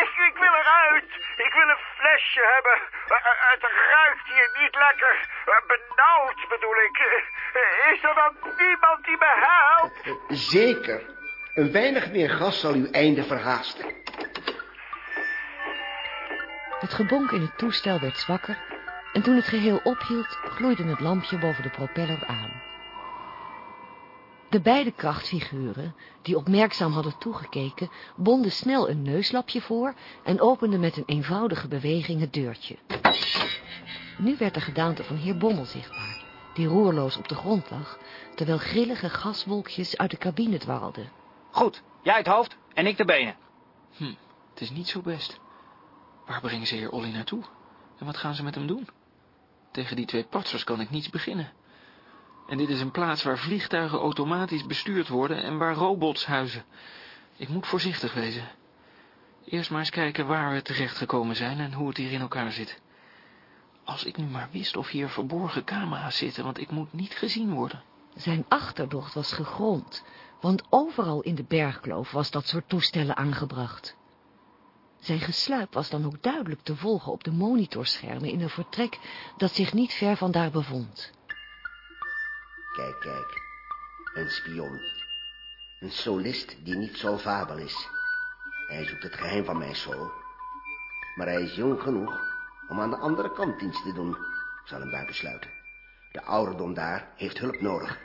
Ik, ik wil eruit! Ik wil een flesje hebben. Eh, eh, Het ruikt hier niet lekker. Eh, Benauwd bedoel ik. Is er dan niemand die me helpt? Zeker. Een weinig meer gas zal uw einde verhaasten. Het gebonk in het toestel werd zwakker en toen het geheel ophield, gloeide het lampje boven de propeller aan. De beide krachtfiguren, die opmerkzaam hadden toegekeken, bonden snel een neuslapje voor en openden met een eenvoudige beweging het deurtje. Nu werd de gedaante van heer Bommel zichtbaar, die roerloos op de grond lag, terwijl grillige gaswolkjes uit de cabine dwarrelden. Goed, jij het hoofd en ik de benen. Hm, het is niet zo best. Waar brengen ze heer Olly naartoe? En wat gaan ze met hem doen? Tegen die twee patsers kan ik niets beginnen. En dit is een plaats waar vliegtuigen automatisch bestuurd worden en waar robots huizen. Ik moet voorzichtig wezen. Eerst maar eens kijken waar we terechtgekomen zijn en hoe het hier in elkaar zit. Als ik nu maar wist of hier verborgen camera's zitten, want ik moet niet gezien worden. Zijn achterdocht was gegrond, want overal in de bergkloof was dat soort toestellen aangebracht. Zijn gesluip was dan ook duidelijk te volgen op de monitorschermen in een vertrek dat zich niet ver van daar bevond. Kijk, kijk. Een spion. Een solist die niet solvabel is. Hij zoekt het geheim van mijn soul. Maar hij is jong genoeg om aan de andere kant dienst te doen. Ik zal hem daar besluiten. De ouderdom daar heeft hulp nodig.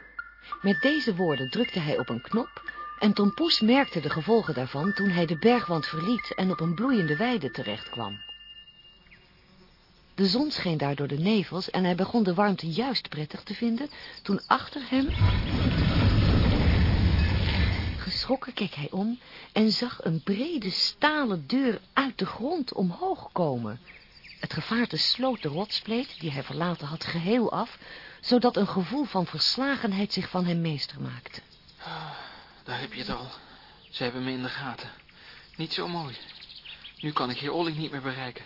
Met deze woorden drukte hij op een knop en Tom Poes merkte de gevolgen daarvan toen hij de bergwand verliet en op een bloeiende weide terechtkwam. De zon scheen daar door de nevels en hij begon de warmte juist prettig te vinden toen achter hem... Geschrokken keek hij om en zag een brede stalen deur uit de grond omhoog komen. Het gevaarte sloot de rotspleet, die hij verlaten had, geheel af, zodat een gevoel van verslagenheid zich van hem meester maakte. Ah, daar heb je het al. Ze hebben me in de gaten. Niet zo mooi. Nu kan ik heer Olling niet meer bereiken.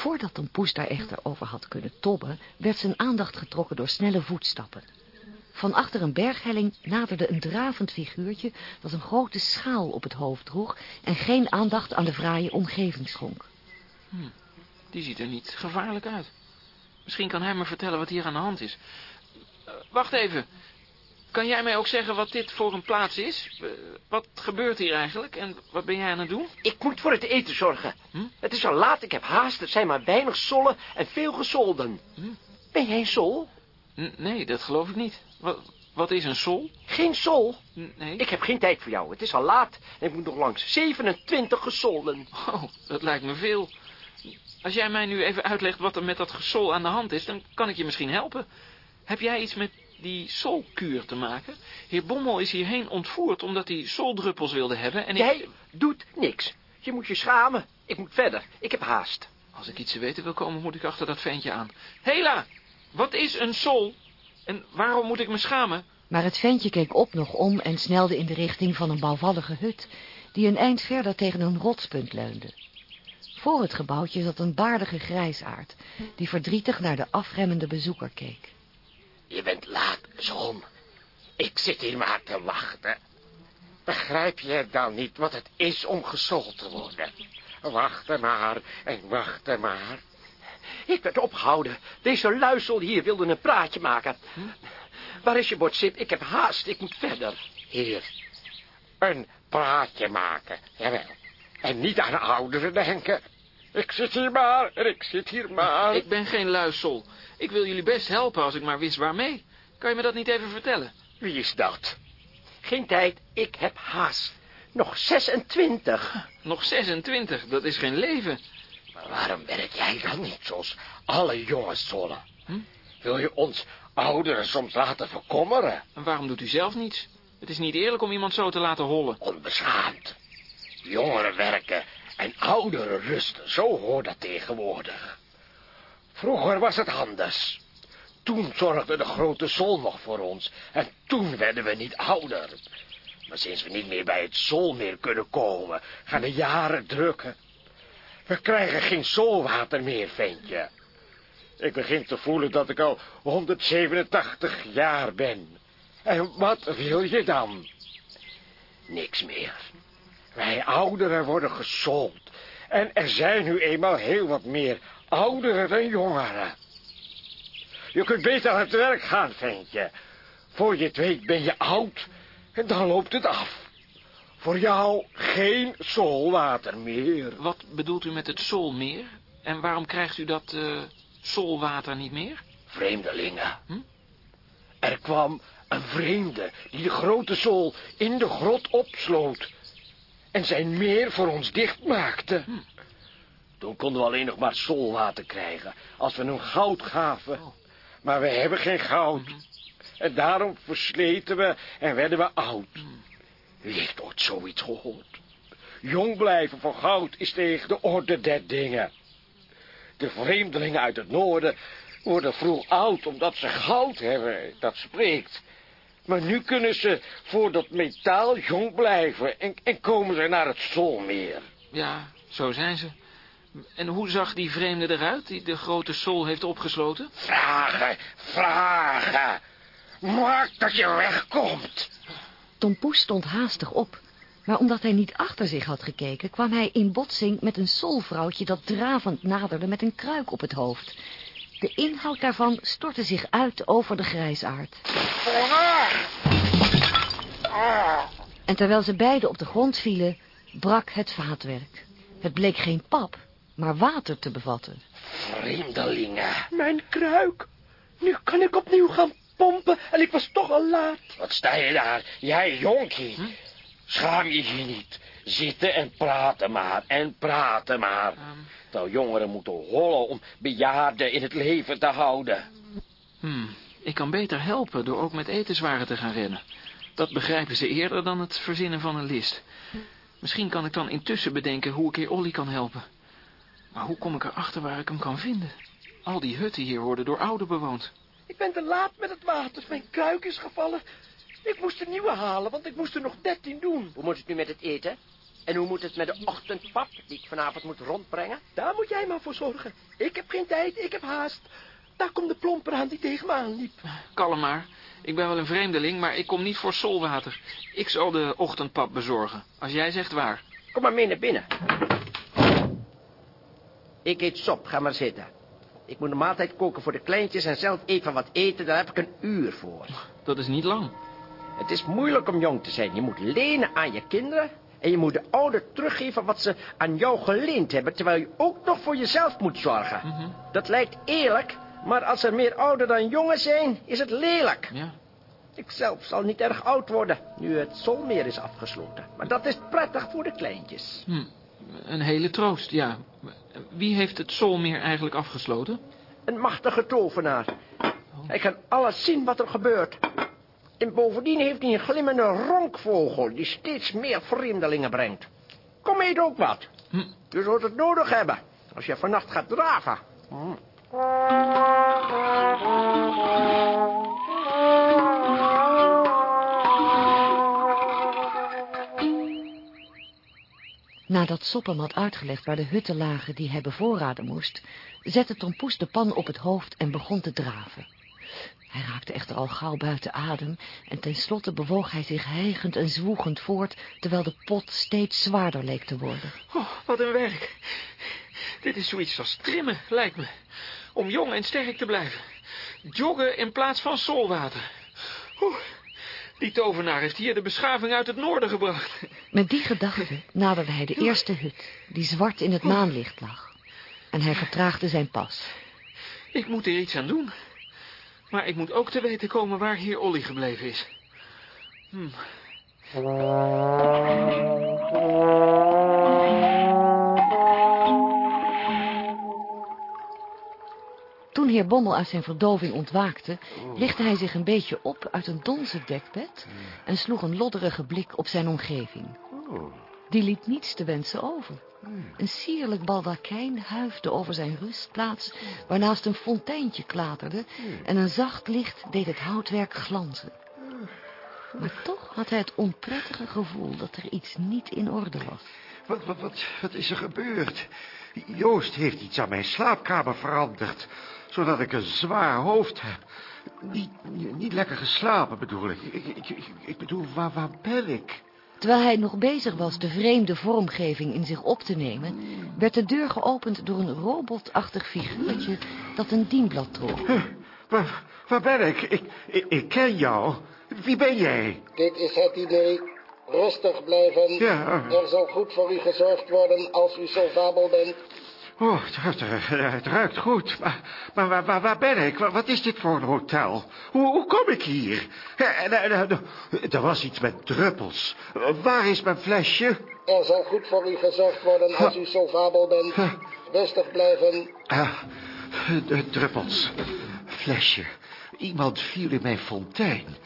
Voordat een poes daar echter over had kunnen tobben, werd zijn aandacht getrokken door snelle voetstappen. Van achter een berghelling naderde een dravend figuurtje dat een grote schaal op het hoofd droeg en geen aandacht aan de fraaie omgeving schonk. Hm, die ziet er niet gevaarlijk uit. Misschien kan hij me vertellen wat hier aan de hand is. Uh, wacht even. Kan jij mij ook zeggen wat dit voor een plaats is? Uh, wat gebeurt hier eigenlijk en wat ben jij aan het doen? Ik moet voor het eten zorgen. Hm? Het is al laat, ik heb haast, er zijn maar weinig sollen en veel gesolden. Hm? Ben jij een sol? N nee, dat geloof ik niet. Wat, wat is een sol? Geen sol? Nee. Ik heb geen tijd voor jou. Het is al laat en ik moet nog langs 27 gesolden. Oh, dat lijkt me veel. Als jij mij nu even uitlegt wat er met dat gesol aan de hand is, dan kan ik je misschien helpen. Heb jij iets met die solkuur te maken? Heer Bommel is hierheen ontvoerd omdat hij soldruppels wilde hebben en Jij ik... doet niks. Je moet je schamen. Ik moet verder. Ik heb haast. Als ik iets te weten wil komen, moet ik achter dat ventje aan. Hela, wat is een sol? En waarom moet ik me schamen? Maar het ventje keek op nog om en snelde in de richting van een bouwvallige hut, die een eind verder tegen een rotspunt leunde. Voor het gebouwtje zat een baardige grijsaard, die verdrietig naar de afremmende bezoeker keek. Je bent laat, zoon. Ik zit hier maar te wachten. Begrijp je dan niet wat het is om gesold te worden? Wacht maar en wacht maar. Ik werd opgehouden. Deze luisel hier wilde een praatje maken. Waar is je bord, Sip? Ik heb haast, ik moet verder. Hier. Een praatje maken, jawel. En niet aan ouderen denken. Ik zit hier maar en ik zit hier maar. Ik ben geen luisel. Ik wil jullie best helpen als ik maar wist waarmee. Kan je me dat niet even vertellen? Wie is dat? Geen tijd, ik heb haast. Nog 26. Nog 26, dat is geen leven. Maar waarom werk jij dan niet zoals alle jonge zollen? Hm? Wil je ons ouderen soms laten verkommeren? En waarom doet u zelf niets? Het is niet eerlijk om iemand zo te laten hollen. Onbeschaamd. Jongeren werken en ouderen rusten. Zo hoort dat tegenwoordig. Vroeger was het anders. Toen zorgde de grote sol nog voor ons. En toen werden we niet ouder. Maar sinds we niet meer bij het sol meer kunnen komen, gaan de jaren drukken. We krijgen geen solwater meer, ventje. Ik begin te voelen dat ik al 187 jaar ben. En wat wil je dan? Niks meer. Wij ouderen worden gesold. En er zijn nu eenmaal heel wat meer ouderen dan jongeren. Je kunt beter aan het werk gaan, ventje. Voor je het weet ben je oud en dan loopt het af. Voor jou geen solwater meer. Wat bedoelt u met het solmeer? En waarom krijgt u dat uh, solwater niet meer? Vreemdelingen. Hm? Er kwam een vreemde die de grote sol in de grot opsloot en zijn meer voor ons dicht maakte. Hm. Toen konden we alleen nog maar solwater krijgen, als we hem goud gaven. Maar we hebben geen goud. En daarom versleten we en werden we oud. Wie heeft ooit zoiets gehoord? Jong blijven voor goud is tegen de orde der dingen. De vreemdelingen uit het noorden worden vroeg oud omdat ze goud hebben, dat spreekt. Maar nu kunnen ze voor dat metaal jong blijven en, en komen ze naar het Solmeer. Ja, zo zijn ze. En hoe zag die vreemde eruit, die de grote sol heeft opgesloten? Vragen, vragen. Maak dat je wegkomt. Tom Poes stond haastig op. Maar omdat hij niet achter zich had gekeken... kwam hij in botsing met een solvrouwtje dat dravend naderde met een kruik op het hoofd. De inhoud daarvan stortte zich uit over de grijsaard. En terwijl ze beiden op de grond vielen, brak het vaatwerk. Het bleek geen pap, maar water te bevatten. Vreemdelingen. Mijn kruik. Nu kan ik opnieuw gaan pompen en ik was toch al laat. Wat sta je daar, jij jonkie? Schaam je je niet. Zitten en praten maar, en praten maar. Terwijl jongeren moeten hollen om bejaarden in het leven te houden. Hmm, ik kan beter helpen door ook met etenswaren te gaan rennen. Dat begrijpen ze eerder dan het verzinnen van een list. Misschien kan ik dan intussen bedenken hoe ik heer Olly kan helpen. Maar hoe kom ik erachter waar ik hem kan vinden? Al die hutten hier worden door ouden bewoond. Ik ben te laat met het water. Mijn kruik is gevallen. Ik moest een nieuwe halen, want ik moest er nog dertien doen. Hoe moet het nu met het eten? En hoe moet het met de ochtendpap die ik vanavond moet rondbrengen? Daar moet jij maar voor zorgen. Ik heb geen tijd, ik heb haast. Daar komt de plomper aan die tegen me aanliep. Kalm maar. Ik ben wel een vreemdeling, maar ik kom niet voor solwater. Ik zal de ochtendpap bezorgen, als jij zegt waar. Kom maar mee naar binnen. Ik eet sop, ga maar zitten. Ik moet een maaltijd koken voor de kleintjes en zelf even wat eten, daar heb ik een uur voor. Dat is niet lang. Het is moeilijk om jong te zijn. Je moet lenen aan je kinderen en je moet de ouder teruggeven wat ze aan jou geleend hebben, terwijl je ook nog voor jezelf moet zorgen. Dat lijkt eerlijk, maar als er meer ouder dan jongen zijn, is het lelijk. Ja. Ik zelf zal niet erg oud worden, nu het Solmeer is afgesloten. Maar dat is prettig voor de kleintjes. Hm. Een hele troost, ja. Wie heeft het Solmeer eigenlijk afgesloten? Een machtige tovenaar. Hij kan alles zien wat er gebeurt. En bovendien heeft hij een glimmende ronkvogel... die steeds meer vreemdelingen brengt. Kom eet ook wat. Hm. Je zult het nodig hebben... als je vannacht gaat draven. Hm. Nadat Sop hem had uitgelegd waar de hutten lagen die hij bevoorraden moest, zette Tom Poes de pan op het hoofd en begon te draven. Hij raakte echter al gauw buiten adem en tenslotte bewoog hij zich hijgend en zwoegend voort, terwijl de pot steeds zwaarder leek te worden. Oh, wat een werk. Dit is zoiets als trimmen, lijkt me. Om jong en sterk te blijven. Joggen in plaats van solwater. Oeh, die tovenaar heeft hier de beschaving uit het noorden gebracht. Met die gedachte naderde hij de eerste hut, die zwart in het maanlicht lag. En hij vertraagde zijn pas. Ik moet er iets aan doen. Maar ik moet ook te weten komen waar heer Olly gebleven is. Hm. Toen heer Bommel uit zijn verdoving ontwaakte, richtte hij zich een beetje op uit een donzen dekbed en sloeg een lodderige blik op zijn omgeving. Die liet niets te wensen over. Een sierlijk baldakijn huifde over zijn rustplaats, waarnaast een fonteintje klaterde en een zacht licht deed het houtwerk glanzen. Maar toch had hij het onprettige gevoel dat er iets niet in orde was. Wat, wat, wat, wat is er gebeurd? Joost heeft iets aan mijn slaapkamer veranderd, zodat ik een zwaar hoofd heb. Niet, niet lekker geslapen bedoel ik. Ik, ik, ik, bedoel, waar, waar ben ik? Terwijl hij nog bezig was de vreemde vormgeving in zich op te nemen, werd de deur geopend door een robotachtig figuurtje dat een dienblad droeg. Waar, waar ben ik? Ik, ik? ik ken jou. Wie ben jij? Dit is het idee. Rustig blijven. Ja. Er zal goed voor u gezorgd worden als u solvabel bent. Oh, het, het, het ruikt goed. Maar, maar waar, waar, waar ben ik? Wat is dit voor een hotel? Hoe, hoe kom ik hier? En, en, er was iets met druppels. Waar is mijn flesje? Er zal goed voor u gezorgd worden als u zo fabel bent. Rustig blijven. Ah, druppels. Flesje. Iemand viel in mijn fontein.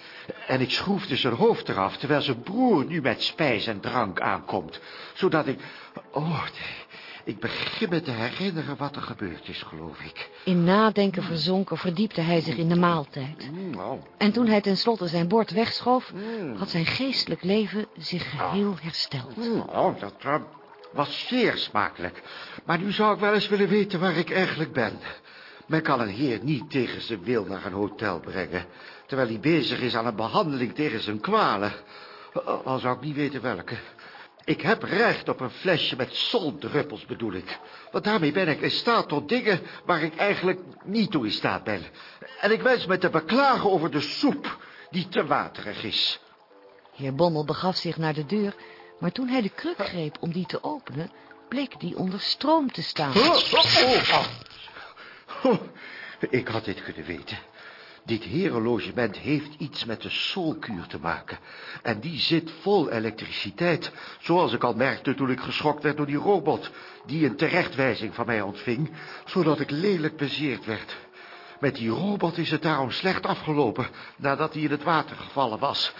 En ik schroefde zijn hoofd eraf, terwijl zijn broer nu met spijs en drank aankomt. Zodat ik... Oh, ik begin me te herinneren wat er gebeurd is, geloof ik. In nadenken verzonken verdiepte hij zich in de maaltijd. En toen hij tenslotte zijn bord wegschoof... had zijn geestelijk leven zich geheel hersteld. Oh, dat was zeer smakelijk. Maar nu zou ik wel eens willen weten waar ik eigenlijk ben. Men kan een heer niet tegen zijn wil naar een hotel brengen... terwijl hij bezig is aan een behandeling tegen zijn kwalen. Al zou ik niet weten welke. Ik heb recht op een flesje met zoldruppels, bedoel ik. Want daarmee ben ik in staat tot dingen waar ik eigenlijk niet toe in staat ben. En ik wens me te beklagen over de soep die te waterig is. Heer Bommel begaf zich naar de deur, maar toen hij de kruk greep om die te openen, bleek die onder stroom te staan. Oh, oh, oh. Oh, ik had dit kunnen weten. Dit herenlogement heeft iets met de solkuur te maken. En die zit vol elektriciteit. Zoals ik al merkte toen ik geschokt werd door die robot... die een terechtwijzing van mij ontving... zodat ik lelijk bezeerd werd. Met die robot is het daarom slecht afgelopen... nadat hij in het water gevallen was.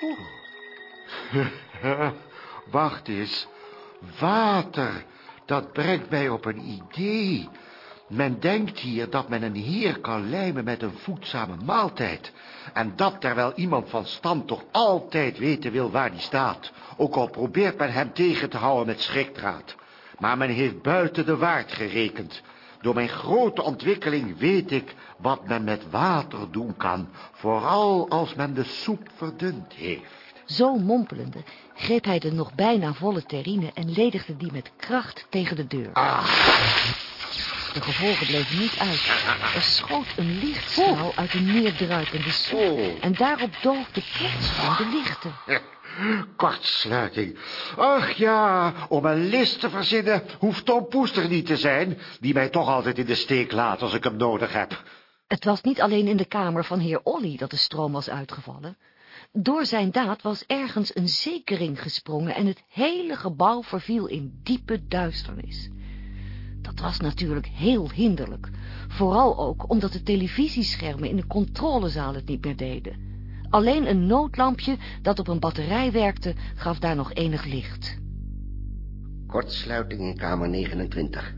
Oh. Wacht eens. Water. Dat brengt mij op een idee... Men denkt hier dat men een heer kan lijmen met een voedzame maaltijd. En dat terwijl iemand van stand toch altijd weten wil waar die staat. Ook al probeert men hem tegen te houden met schrikdraad. Maar men heeft buiten de waard gerekend. Door mijn grote ontwikkeling weet ik wat men met water doen kan. Vooral als men de soep verdund heeft. Zo mompelende greep hij de nog bijna volle terrine en ledigde die met kracht tegen de deur. Ah. De gevolgen bleven niet uit. Er schoot een lichtstraal uit de neerdruipende soep. En daarop doofde plotseling de lichten. Kortsluiting. Ach ja, om een list te verzinnen hoeft Tom Poester niet te zijn... die mij toch altijd in de steek laat als ik hem nodig heb. Het was niet alleen in de kamer van heer Olly dat de stroom was uitgevallen. Door zijn daad was ergens een zekering gesprongen... en het hele gebouw verviel in diepe duisternis. Dat was natuurlijk heel hinderlijk. Vooral ook omdat de televisieschermen in de controlezaal het niet meer deden. Alleen een noodlampje dat op een batterij werkte, gaf daar nog enig licht. Kortsluiting in kamer 29.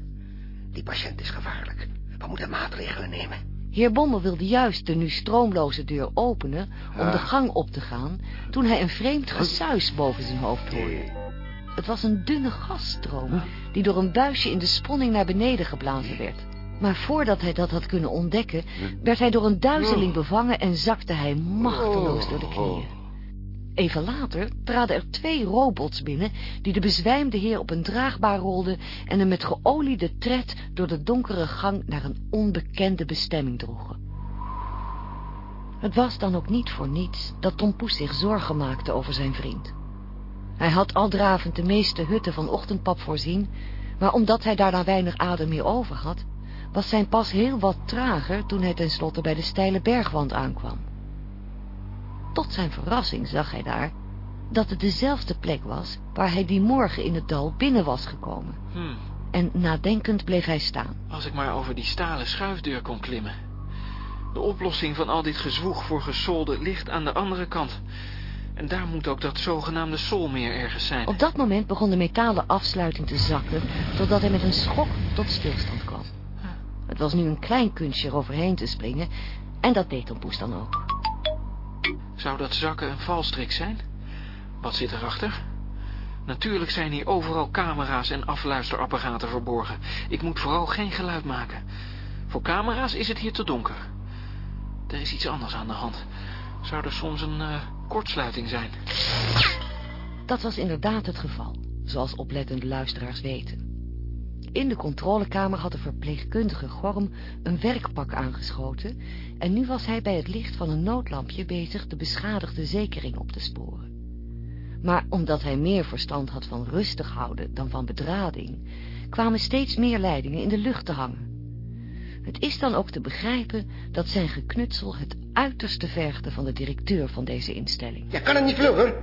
Die patiënt is gevaarlijk. We moeten maatregelen nemen. Heer Bommel wilde juist de nu stroomloze deur openen om de gang op te gaan, toen hij een vreemd gesuis boven zijn hoofd hoorde. Het was een dunne gasstroom die door een buisje in de sponning naar beneden geblazen werd. Maar voordat hij dat had kunnen ontdekken, werd hij door een duizeling bevangen en zakte hij machteloos door de knieën. Even later traden er twee robots binnen die de bezwijmde heer op een draagbaar rolden en hem met geoliede tred door de donkere gang naar een onbekende bestemming droegen. Het was dan ook niet voor niets dat Tom Poes zich zorgen maakte over zijn vriend. Hij had al dravend de meeste hutten van ochtendpap voorzien, maar omdat hij daarna weinig adem meer over had, was zijn pas heel wat trager toen hij tenslotte bij de steile bergwand aankwam. Tot zijn verrassing zag hij daar dat het dezelfde plek was waar hij die morgen in het dal binnen was gekomen. Hmm. En nadenkend bleef hij staan. Als ik maar over die stalen schuifdeur kon klimmen. De oplossing van al dit gezwoeg voor gesolde ligt aan de andere kant. En daar moet ook dat zogenaamde solmeer ergens zijn. Op dat moment begon de metalen afsluiting te zakken, totdat hij met een schok tot stilstand kwam. Het was nu een klein kunstje eroverheen te springen, en dat deed Tompoes dan ook. Zou dat zakken een valstrik zijn? Wat zit erachter? Natuurlijk zijn hier overal camera's en afluisterapparaten verborgen. Ik moet vooral geen geluid maken. Voor camera's is het hier te donker. Er is iets anders aan de hand. Zou er soms een uh, kortsluiting zijn? Dat was inderdaad het geval, zoals oplettende luisteraars weten. In de controlekamer had de verpleegkundige Gorm een werkpak aangeschoten... en nu was hij bij het licht van een noodlampje bezig de beschadigde zekering op te sporen. Maar omdat hij meer verstand had van rustig houden dan van bedrading... kwamen steeds meer leidingen in de lucht te hangen. Het is dan ook te begrijpen dat zijn geknutsel het uiterste vergde van de directeur van deze instelling. Ja, kan het niet vlugger?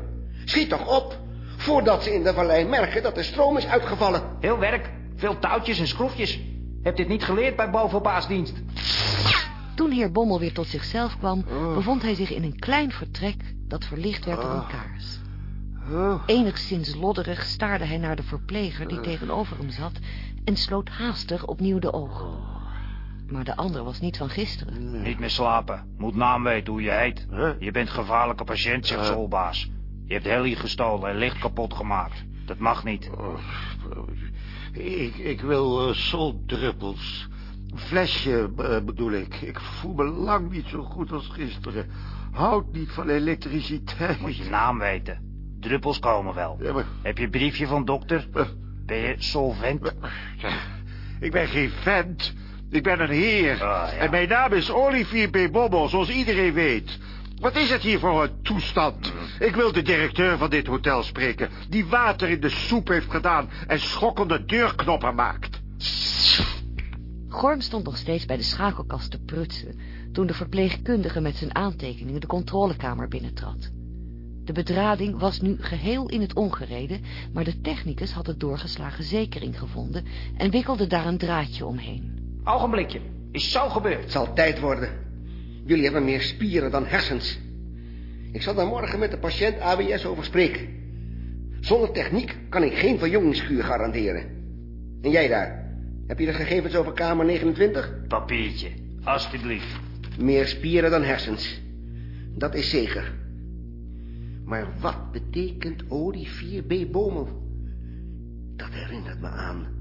Schiet toch op, voordat ze in de vallei merken dat de stroom is uitgevallen. Heel werk, veel touwtjes en schroefjes. Heb dit niet geleerd bij bovenbaasdienst? Toen heer Bommel weer tot zichzelf kwam, bevond hij zich in een klein vertrek dat verlicht werd door een kaars. Enigszins lodderig staarde hij naar de verpleger die tegenover hem zat en sloot haastig opnieuw de ogen. Maar de ander was niet van gisteren. Niet meer slapen. Moet naam weten hoe je heet. Je bent gevaarlijke patiënt, zegt schoolbaas. Je hebt Helly gestolen en licht kapot gemaakt. Dat mag niet. Ik, ik wil uh, soldruppels. Flesje uh, bedoel ik. Ik voel me lang niet zo goed als gisteren. Houd niet van elektriciteit. Moet je naam weten. Druppels komen wel. Ja, maar... Heb je een briefje van dokter? Ben je solvent? Ik ben geen vent. Ik ben een heer. Oh, ja. En mijn naam is Olivier B. Bobbel, zoals iedereen weet. Wat is het hier voor een toestand? Mm. Ik wil de directeur van dit hotel spreken... die water in de soep heeft gedaan... en schokkende deurknoppen maakt. Gorm stond nog steeds bij de schakelkast te prutsen... toen de verpleegkundige met zijn aantekeningen de controlekamer binnentrad. De bedrading was nu geheel in het ongereden... maar de technicus had het doorgeslagen zekering gevonden... en wikkelde daar een draadje omheen. Ogenblikje, is zo gebeurd. Het zal tijd worden. Jullie hebben meer spieren dan hersens. Ik zal daar morgen met de patiënt ABS over spreken. Zonder techniek kan ik geen verjongingskuur garanderen. En jij daar? Heb je de gegevens over kamer 29? Papiertje, alstublieft. Meer spieren dan hersens. Dat is zeker. Maar wat betekent Olivier B. Bomel? Dat herinnert me aan.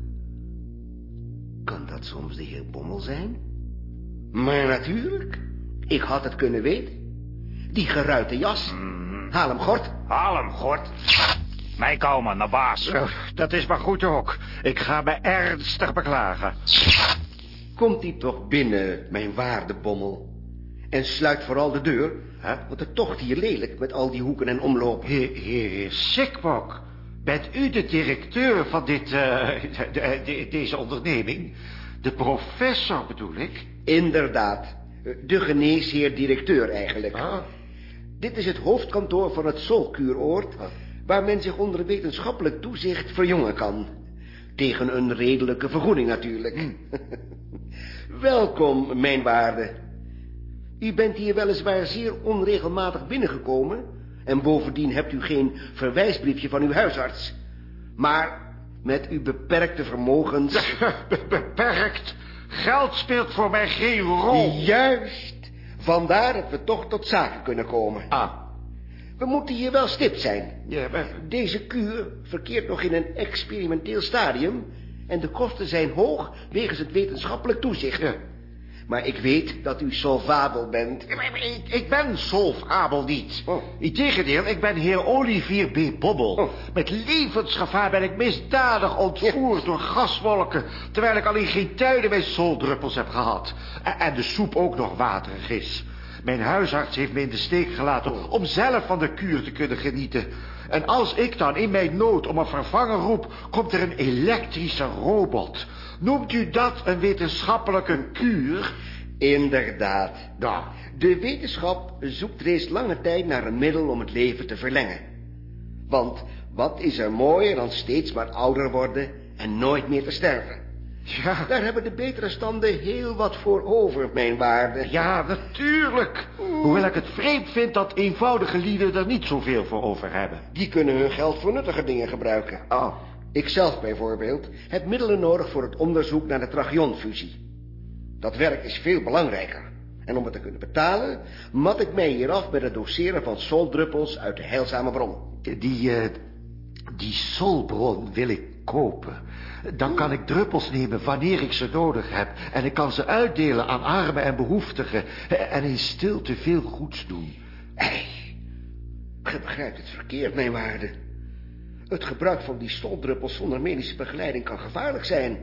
Kan dat soms de heer Bommel zijn? Maar natuurlijk. Ik had het kunnen weten. Die geruite jas. Mm. Haal hem gort. Haal hem gort. Mij komen, naar baas. Oh, dat is maar goed ook. Ik ga me ernstig beklagen. Komt hij toch binnen, mijn waarde bommel. En sluit vooral de deur. Huh? Want het tocht hier lelijk met al die hoeken en omlopen. Heer, heer Sikbok, bent u de directeur van dit, uh, de, de, deze onderneming? De professor bedoel ik? Inderdaad. De geneesheer-directeur eigenlijk. Ah. Dit is het hoofdkantoor van het Solkuuroord... waar men zich onder wetenschappelijk toezicht verjongen kan. Tegen een redelijke vergoeding natuurlijk. Hmm. Welkom, mijn waarde. U bent hier weliswaar zeer onregelmatig binnengekomen... en bovendien hebt u geen verwijsbriefje van uw huisarts. Maar met uw beperkte vermogens... Beperkt? Geld speelt voor mij geen rol. Juist. Vandaar dat we toch tot zaken kunnen komen. Ah. We moeten hier wel stipt zijn. Ja, maar... Deze kuur verkeert nog in een experimenteel stadium... en de kosten zijn hoog wegens het wetenschappelijk toezicht. Ja. Maar ik weet dat u solvabel bent. Ik, ik ben solvabel niet. Oh. Integendeel, ik ben heer Olivier B. Bobbel. Oh. Met levensgevaar ben ik misdadig ontvoerd door gaswolken... terwijl ik alleen geen tuinen met soldruppels heb gehad. En, en de soep ook nog waterig is. Mijn huisarts heeft me in de steek gelaten om zelf van de kuur te kunnen genieten. En als ik dan in mijn nood om een vervanger roep, komt er een elektrische robot. Noemt u dat een wetenschappelijke kuur? Inderdaad. Nou, De wetenschap zoekt reeds lange tijd naar een middel om het leven te verlengen. Want wat is er mooier dan steeds maar ouder worden en nooit meer te sterven? Ja. Daar hebben de betere standen heel wat voor over, mijn waarde. Ja, natuurlijk. Hoewel ik het vreemd vind dat eenvoudige lieden er niet zoveel voor over hebben. Die kunnen hun geld voor nuttige dingen gebruiken. Oh. Ikzelf bijvoorbeeld heb middelen nodig voor het onderzoek naar de trachionfusie. Dat werk is veel belangrijker. En om het te kunnen betalen, mat ik mij hier af met het doseren van soldruppels uit de heilzame bron. Die, uh, die solbron wil ik kopen. Dan kan ik druppels nemen wanneer ik ze nodig heb. En ik kan ze uitdelen aan armen en behoeftigen. En in stilte veel goeds doen. Ei, ge begrijpt het verkeerd, mijn waarde. Het gebruik van die soldruppels zonder medische begeleiding kan gevaarlijk zijn.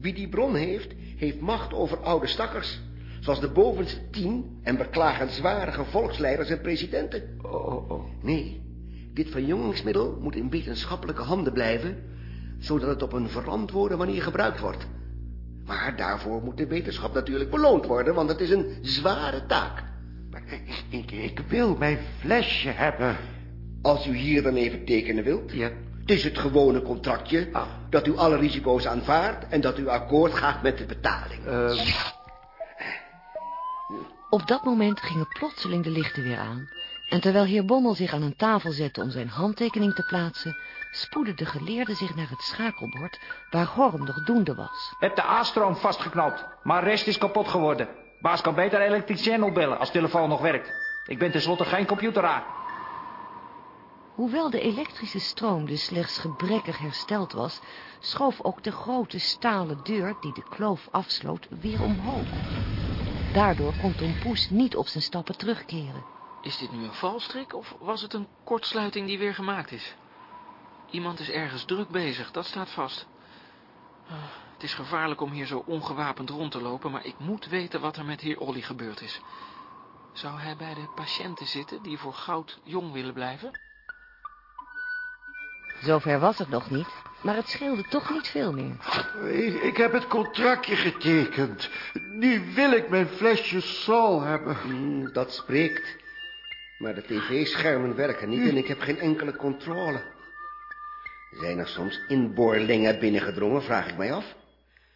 Wie die bron heeft, heeft macht over oude stakkers. Zoals de bovenste tien en beklagenswaardige volksleiders en presidenten. Oh, oh, oh. Nee, dit verjongingsmiddel moet in wetenschappelijke handen blijven... zodat het op een verantwoorde manier gebruikt wordt. Maar daarvoor moet de wetenschap natuurlijk beloond worden, want het is een zware taak. Maar ik, ik, ik wil mijn flesje hebben. Als u hier dan even tekenen wilt. Ja. Het is het gewone contractje. Ah. Dat u alle risico's aanvaardt en dat u akkoord gaat met de betaling. Ehm. Op dat moment gingen plotseling de lichten weer aan. En terwijl heer Bommel zich aan een tafel zette om zijn handtekening te plaatsen... spoedde de geleerde zich naar het schakelbord waar Horm nog doende was. Heb de A-stroom vastgeknapt, maar rest is kapot geworden. Baas kan beter elektricien opbellen als telefoon nog werkt. Ik ben tenslotte geen computeraar. Hoewel de elektrische stroom dus slechts gebrekkig hersteld was... schoof ook de grote stalen deur die de kloof afsloot weer omhoog. Daardoor kon Tom Poes niet op zijn stappen terugkeren. Is dit nu een valstrik of was het een kortsluiting die weer gemaakt is? Iemand is ergens druk bezig, dat staat vast. Ah, het is gevaarlijk om hier zo ongewapend rond te lopen, maar ik moet weten wat er met heer Olly gebeurd is. Zou hij bij de patiënten zitten die voor goud jong willen blijven? Zover was het nog niet, maar het scheelde toch niet veel meer. Ik, ik heb het contractje getekend. Nu wil ik mijn flesje Sol hebben. Hmm, dat spreekt. Maar de tv-schermen werken niet en ik heb geen enkele controle. Zijn er soms inboorlingen binnengedrongen, vraag ik mij af.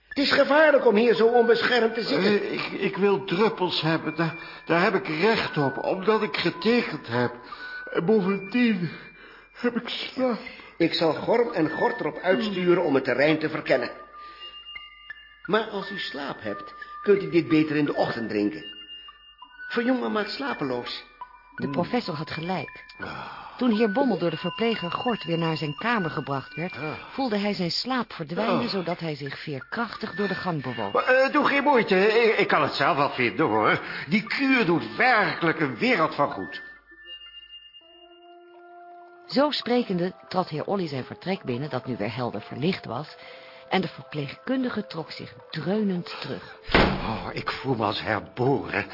Het is gevaarlijk om hier zo onbeschermd te zitten. Eh, ik, ik wil druppels hebben, daar, daar heb ik recht op, omdat ik getekend heb. En bovendien heb ik slaap. Ik zal Gorm en Gort erop uitsturen om het terrein te verkennen. Maar als u slaap hebt, kunt u dit beter in de ochtend drinken. Verjongen maakt slapeloos. De professor had gelijk. Toen heer Bommel door de verpleger Gort weer naar zijn kamer gebracht werd... voelde hij zijn slaap verdwijnen, zodat hij zich veerkrachtig door de gang bewoog. Eh, doe geen moeite, ik, ik kan het zelf wel vinden, hoor. Die kuur doet werkelijk een wereld van goed. Zo sprekende trad heer Olly zijn vertrek binnen, dat nu weer helder verlicht was... en de verpleegkundige trok zich dreunend terug. Oh, ik voel me als herboren.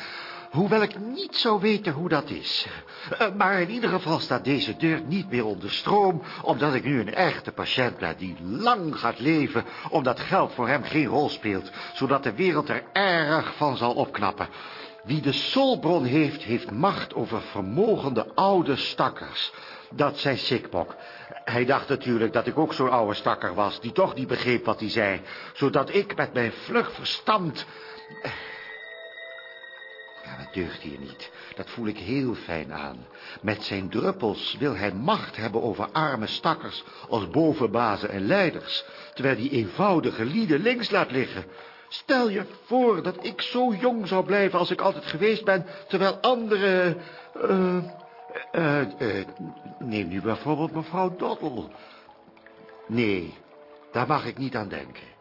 Hoewel ik niet zou weten hoe dat is. Eh, maar in ieder geval staat deze deur niet meer onder stroom... omdat ik nu een echte patiënt ben die lang gaat leven... omdat geld voor hem geen rol speelt... zodat de wereld er erg van zal opknappen. Wie de solbron heeft, heeft macht over vermogende oude stakkers. Dat zei Sikbok. Hij dacht natuurlijk dat ik ook zo'n oude stakker was... die toch niet begreep wat hij zei... zodat ik met mijn vlug verstand... Ja, dat deugt hier niet. Dat voel ik heel fijn aan. Met zijn druppels wil hij macht hebben over arme stakkers... als bovenbazen en leiders... terwijl die eenvoudige lieden links laat liggen... Stel je voor dat ik zo jong zou blijven als ik altijd geweest ben... terwijl anderen... eh uh, uh, neem nu bijvoorbeeld mevrouw Doddel. Nee, daar mag ik niet aan denken.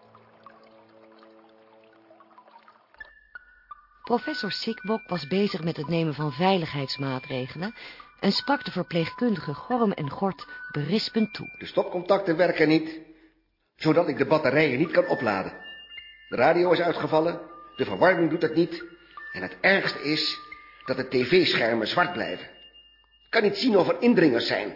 Professor Sikbok was bezig met het nemen van veiligheidsmaatregelen... en sprak de verpleegkundige Gorm en Gort berispend toe. De stopcontacten werken niet, zodat ik de batterijen niet kan opladen. De radio is uitgevallen, de verwarming doet het niet... en het ergste is dat de tv-schermen zwart blijven. Ik kan niet zien of er indringers zijn.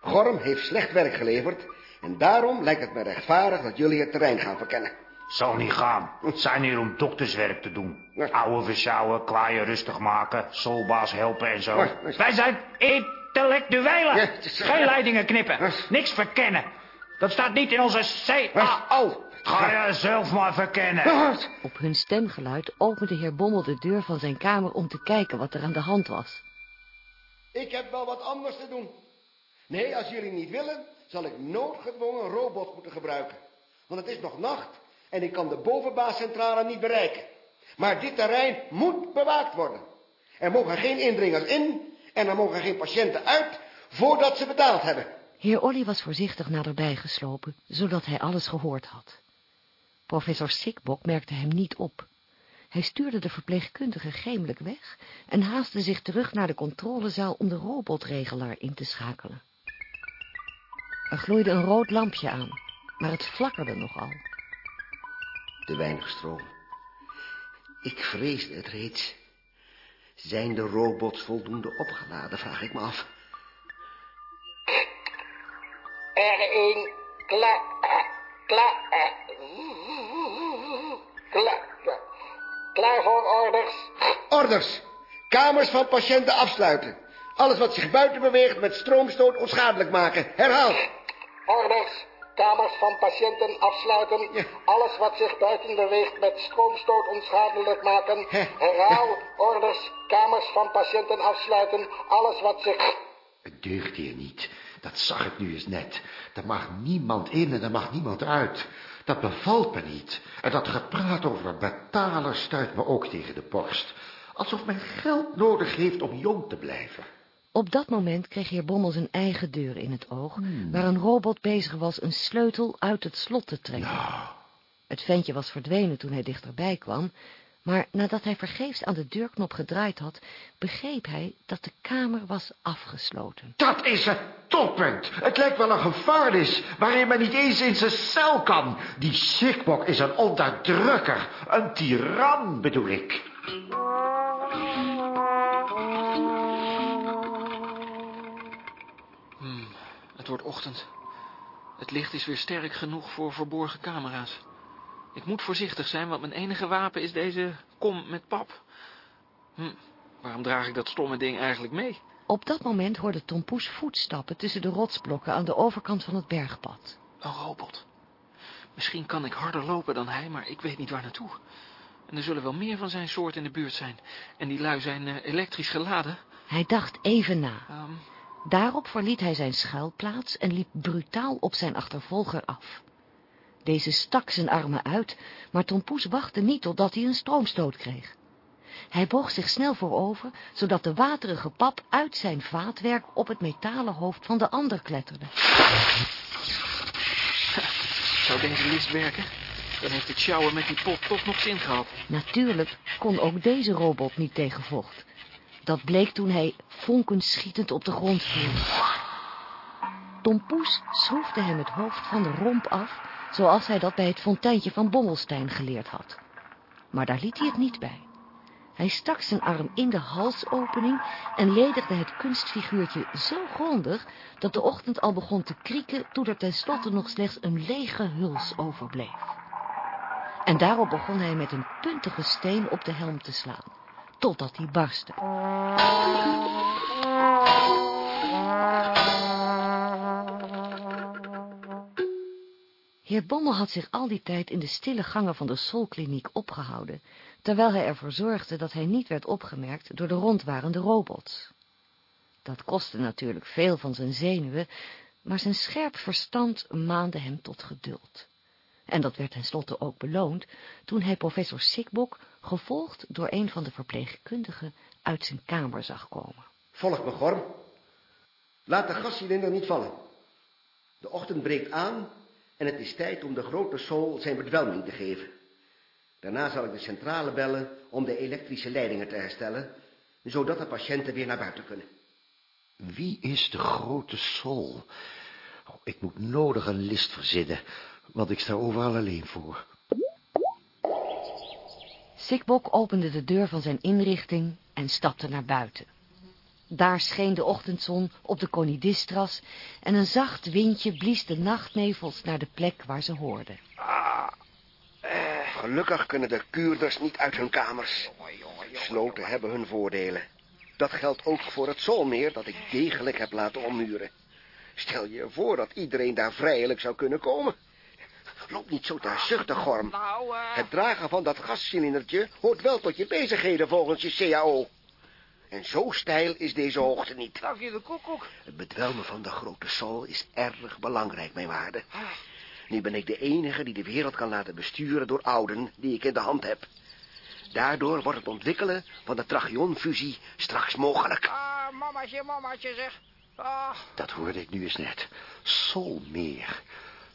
Gorm heeft slecht werk geleverd... en daarom lijkt het me rechtvaardig dat jullie het terrein gaan verkennen. Zal niet gaan. Het zijn hier om dokterswerk te doen. Ouwe versjouwen, kwaaien rustig maken, solbaas helpen en zo. Wij zijn intellectuelen. Geen leidingen knippen. Niks verkennen. Dat staat niet in onze CAO. Ga je zelf maar verkennen. Op hun stemgeluid opende heer Bommel de deur van zijn kamer om te kijken wat er aan de hand was. Ik heb wel wat anders te doen. Nee, als jullie niet willen, zal ik noodgedwongen een robot moeten gebruiken. Want het is nog nacht en ik kan de bovenbaascentrale niet bereiken. Maar dit terrein moet bewaakt worden. Er mogen geen indringers in en er mogen geen patiënten uit voordat ze betaald hebben. Heer Olly was voorzichtig naderbij geslopen, zodat hij alles gehoord had. Professor Sikbok merkte hem niet op. Hij stuurde de verpleegkundige gemelijk weg en haastte zich terug naar de controlezaal om de robotregelaar in te schakelen. Er gloeide een rood lampje aan, maar het flakkerde nogal. Te weinig stroom. Ik vreesde het reeds. Zijn de robots voldoende opgeladen, vraag ik me af. R1, klaar, klaar. Klaar, klaar. Voor orders. Orders. Kamers van patiënten afsluiten. Alles wat zich buiten beweegt met stroomstoot onschadelijk maken. Herhaal. Orders. Kamers van patiënten afsluiten. Alles wat zich buiten beweegt met stroomstoot onschadelijk maken. Herhaal. Orders. Kamers van patiënten afsluiten. Alles wat zich... Het deugt hier niet. Dat zag ik nu eens net. Er mag niemand in en er mag niemand uit. Dat bevalt me niet. En dat gepraat over betalen stuit me ook tegen de borst. Alsof men geld nodig heeft om jong te blijven. Op dat moment kreeg heer Bommel zijn eigen deur in het oog, waar een robot bezig was een sleutel uit het slot te trekken. Het ventje was verdwenen toen hij dichterbij kwam, maar nadat hij vergeefs aan de deurknop gedraaid had, begreep hij dat de kamer was afgesloten. Dat is het toppunt. Het lijkt wel een gevangenis waarin men niet eens in zijn cel kan. Die Sikbok is een onderdrukker, een tiran bedoel ik. Hmm, het wordt ochtend. Het licht is weer sterk genoeg voor verborgen camera's. Ik moet voorzichtig zijn, want mijn enige wapen is deze kom met pap. Hm, waarom draag ik dat stomme ding eigenlijk mee? Op dat moment hoorde Tom Poes voetstappen tussen de rotsblokken aan de overkant van het bergpad. Een robot. Misschien kan ik harder lopen dan hij, maar ik weet niet waar naartoe. En er zullen wel meer van zijn soort in de buurt zijn. En die lui zijn uh, elektrisch geladen. Hij dacht even na. Um... Daarop verliet hij zijn schuilplaats en liep brutaal op zijn achtervolger af. Deze stak zijn armen uit, maar Tom Poes wachtte niet totdat hij een stroomstoot kreeg. Hij boog zich snel voorover, zodat de waterige pap uit zijn vaatwerk op het metalen hoofd van de ander kletterde. Zou deze list werken? Dan heeft het sjouwen met die pot toch nog zin gehad. Natuurlijk kon ook deze robot niet tegen vocht. Dat bleek toen hij vonkenschietend op de grond viel. Tom Poes schroefde hem het hoofd van de romp af, zoals hij dat bij het fonteintje van Bommelstein geleerd had. Maar daar liet hij het niet bij. Hij stak zijn arm in de halsopening en ledigde het kunstfiguurtje zo grondig dat de ochtend al begon te krieken toen er tenslotte nog slechts een lege huls overbleef. En daarop begon hij met een puntige steen op de helm te slaan, totdat hij barstte. Heer Bommel had zich al die tijd in de stille gangen van de Solkliniek opgehouden, terwijl hij ervoor zorgde dat hij niet werd opgemerkt door de rondwarende robots. Dat kostte natuurlijk veel van zijn zenuwen, maar zijn scherp verstand maande hem tot geduld. En dat werd tenslotte ook beloond, toen hij professor Sikbok, gevolgd door een van de verpleegkundigen, uit zijn kamer zag komen. Volg me, Gorm. Laat de gascilinder niet vallen. De ochtend breekt aan en het is tijd om de grote sol zijn bedwelming te geven. Daarna zal ik de centrale bellen om de elektrische leidingen te herstellen, zodat de patiënten weer naar buiten kunnen. Wie is de grote sol? Oh, ik moet nodig een list verzinnen, want ik sta overal alleen voor. Sikbok opende de deur van zijn inrichting en stapte naar buiten. Daar scheen de ochtendzon op de konidistras en een zacht windje blies de nachtnevels naar de plek waar ze hoorden. Ah, eh, gelukkig kunnen de kuurders niet uit hun kamers. Sloten hebben hun voordelen. Dat geldt ook voor het Zolmeer dat ik degelijk heb laten ommuren. Stel je voor dat iedereen daar vrijelijk zou kunnen komen. Loop niet zo te zuchten, Gorm. Het dragen van dat gascilindertje hoort wel tot je bezigheden volgens je CAO. En zo stijl is deze hoogte niet. Dag je de koekoek. Het bedwelmen van de grote sol is erg belangrijk, mijn waarde. Nu ben ik de enige die de wereld kan laten besturen door ouden die ik in de hand heb. Daardoor wordt het ontwikkelen van de trachionfusie straks mogelijk. Ah, mamaatje, mamaatje, zeg. Ah. Dat hoorde ik nu eens net. Solmeer.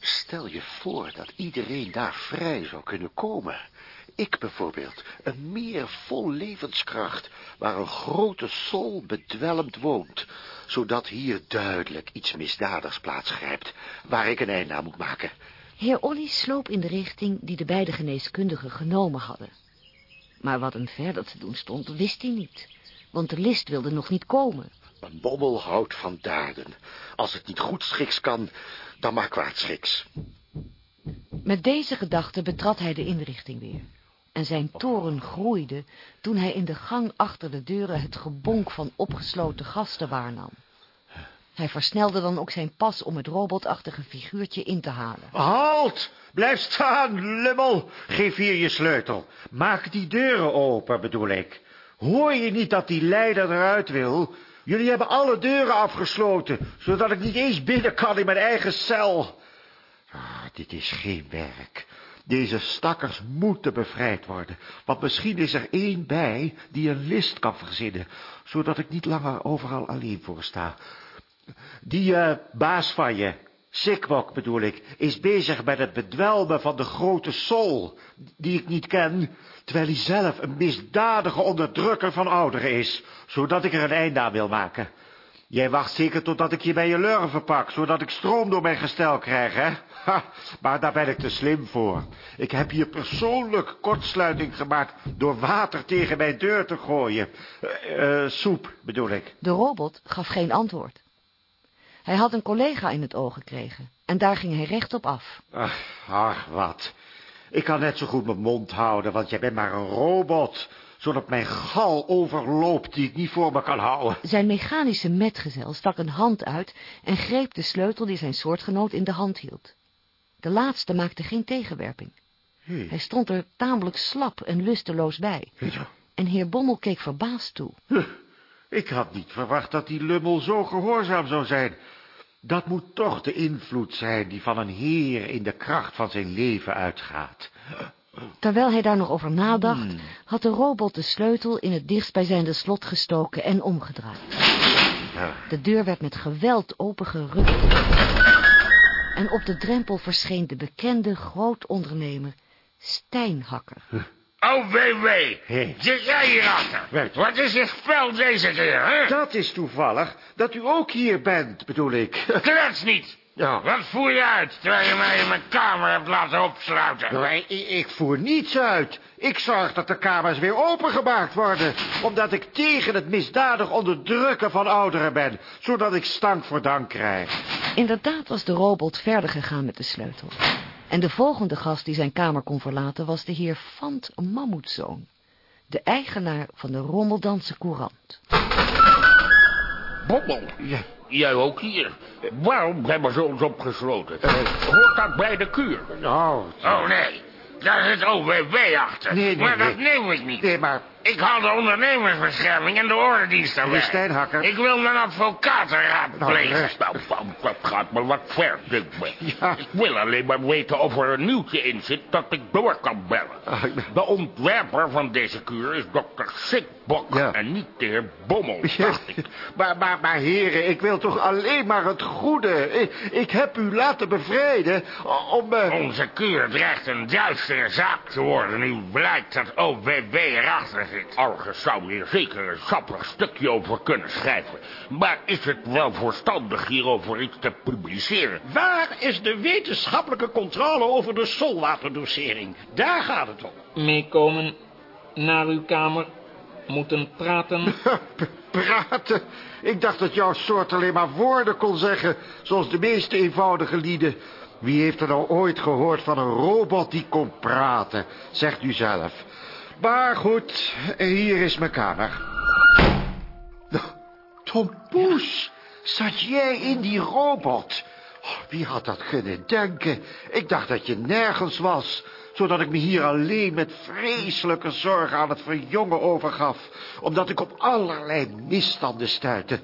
Stel je voor dat iedereen daar vrij zou kunnen komen. Ik bijvoorbeeld, een meer vol levenskracht, waar een grote sol bedwelmd woont, zodat hier duidelijk iets misdadigs plaatsgrijpt, waar ik een einde aan moet maken. Heer Olly sloop in de richting die de beide geneeskundigen genomen hadden. Maar wat hem verder te doen stond, wist hij niet, want de list wilde nog niet komen. Een bommel houdt van daden. Als het niet goed schiks kan, dan maar kwaadschiks. Met deze gedachte betrad hij de inrichting weer. En zijn toren groeide toen hij in de gang achter de deuren het gebonk van opgesloten gasten waarnam. Hij versnelde dan ook zijn pas om het robotachtige figuurtje in te halen. Halt! Blijf staan, lummel! Geef hier je sleutel. Maak die deuren open, bedoel ik. Hoor je niet dat die leider eruit wil? Jullie hebben alle deuren afgesloten, zodat ik niet eens binnen kan in mijn eigen cel. Ah, dit is geen werk. Deze stakkers moeten bevrijd worden, want misschien is er één bij die een list kan verzinnen, zodat ik niet langer overal alleen voor sta. Die uh, baas van je, Sikbok bedoel ik, is bezig met het bedwelmen van de grote Sol, die ik niet ken, terwijl hij zelf een misdadige onderdrukker van ouderen is, zodat ik er een einde aan wil maken. Jij wacht zeker totdat ik je bij je lurven pak, zodat ik stroom door mijn gestel krijg, hè? Ha, maar daar ben ik te slim voor. Ik heb hier persoonlijk kortsluiting gemaakt door water tegen mijn deur te gooien. Uh, uh, soep, bedoel ik. De robot gaf geen antwoord. Hij had een collega in het oog gekregen en daar ging hij rechtop af. Ach, ach, wat. Ik kan net zo goed mijn mond houden, want jij bent maar een robot zodat mijn gal overloopt die ik niet voor me kan houden. Zijn mechanische metgezel stak een hand uit en greep de sleutel die zijn soortgenoot in de hand hield. De laatste maakte geen tegenwerping. Hey. Hij stond er tamelijk slap en lusteloos bij. Ja. En heer Bommel keek verbaasd toe. Huh. Ik had niet verwacht dat die lummel zo gehoorzaam zou zijn. Dat moet toch de invloed zijn die van een heer in de kracht van zijn leven uitgaat. Terwijl hij daar nog over nadacht, hmm. had de robot de sleutel in het dichtstbijzijnde slot gestoken en omgedraaid. De deur werd met geweld opengerukt. En op de drempel verscheen de bekende grootondernemer Stijnhakker. Oh, wee, wee. Zit jij hierachter? Wat is je spel deze keer, hè? Dat is toevallig dat u ook hier bent, bedoel ik. Klets niet. Ja. Wat voer je uit, terwijl je mij in mijn kamer hebt laten opsluiten? Nee, ik, ik voer niets uit. Ik zorg dat de kamers weer opengemaakt worden, omdat ik tegen het misdadig onderdrukken van ouderen ben, zodat ik stank voor dank krijg. Inderdaad was de robot verder gegaan met de sleutel. En de volgende gast die zijn kamer kon verlaten was de heer Fant Mammoetzoon, de eigenaar van de Rommeldanse Courant. Bommel, ja. Jij ook hier. Waarom hebben ze ons opgesloten? Uh, Hoort dat bij de kuur? Oh, oh nee, daar zit OWW achter. Nee, nee, maar dat neem ik niet. Nee, maar ik haal de ondernemersbescherming en de ordendienst aan Steenhakker. Ik wil mijn advocatenraad plegen. Nou, dat gaat me wat ver, denk. Ja. Ik wil alleen maar weten of er een nieuwtje in zit dat ik door kan bellen. Ah, de ontwerper van deze kuur is dokter Sikbok en niet de heer Bommel, dacht ik. maar, maar, maar heren, ik wil toch alleen maar het goede. Ik, ik heb u laten bevrijden om... Uh... Onze kuur dreigt een duistere zaak te worden nu blijkt dat OWW erachter Argus zou hier zeker een sappig stukje over kunnen schrijven. Maar is het wel verstandig hierover iets te publiceren? Waar is de wetenschappelijke controle over de solwaterdosering? Daar gaat het om. Meekomen naar uw kamer. Moeten praten. praten? Ik dacht dat jouw soort alleen maar woorden kon zeggen, zoals de meest eenvoudige lieden. Wie heeft er nou ooit gehoord van een robot die kon praten? Zegt u zelf. Maar goed, hier is mijn kamer. Tom Poes, zat jij in die robot? Oh, wie had dat kunnen denken? Ik dacht dat je nergens was, zodat ik me hier alleen met vreselijke zorgen aan het verjongen overgaf, omdat ik op allerlei misstanden stuitte.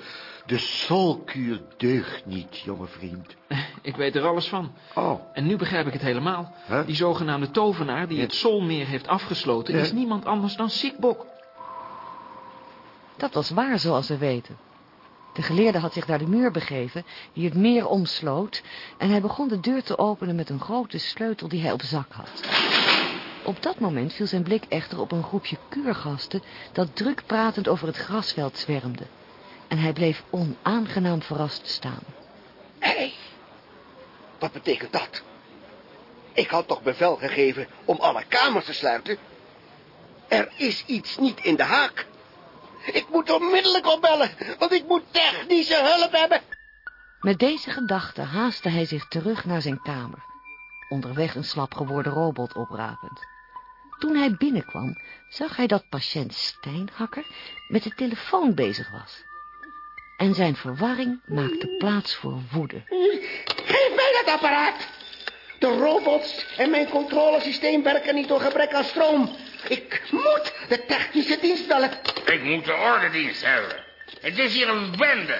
De solkuur deugt niet, jonge vriend. Ik weet er alles van. Oh. En nu begrijp ik het helemaal. Die zogenaamde tovenaar die het Solmeer heeft afgesloten... is niemand anders dan Sikbok. Dat was waar, zoals we weten. De geleerde had zich naar de muur begeven, die het meer omsloot... en hij begon de deur te openen met een grote sleutel die hij op zak had. Op dat moment viel zijn blik echter op een groepje kuurgasten... dat druk pratend over het grasveld zwermde en hij bleef onaangenaam verrast staan. Hé, hey, wat betekent dat? Ik had toch bevel gegeven om alle kamers te sluiten? Er is iets niet in de haak. Ik moet onmiddellijk opbellen, want ik moet technische hulp hebben. Met deze gedachte haastte hij zich terug naar zijn kamer, onderweg een slap geworden robot oprapend. Toen hij binnenkwam, zag hij dat patiënt Steinhakker met de telefoon bezig was. En zijn verwarring maakte plaats voor woede. Geef mij dat apparaat! De robots en mijn controlesysteem werken niet door gebrek aan stroom. Ik moet de technische dienst bellen. Ik moet de ordendienst hebben. Het is hier een bende.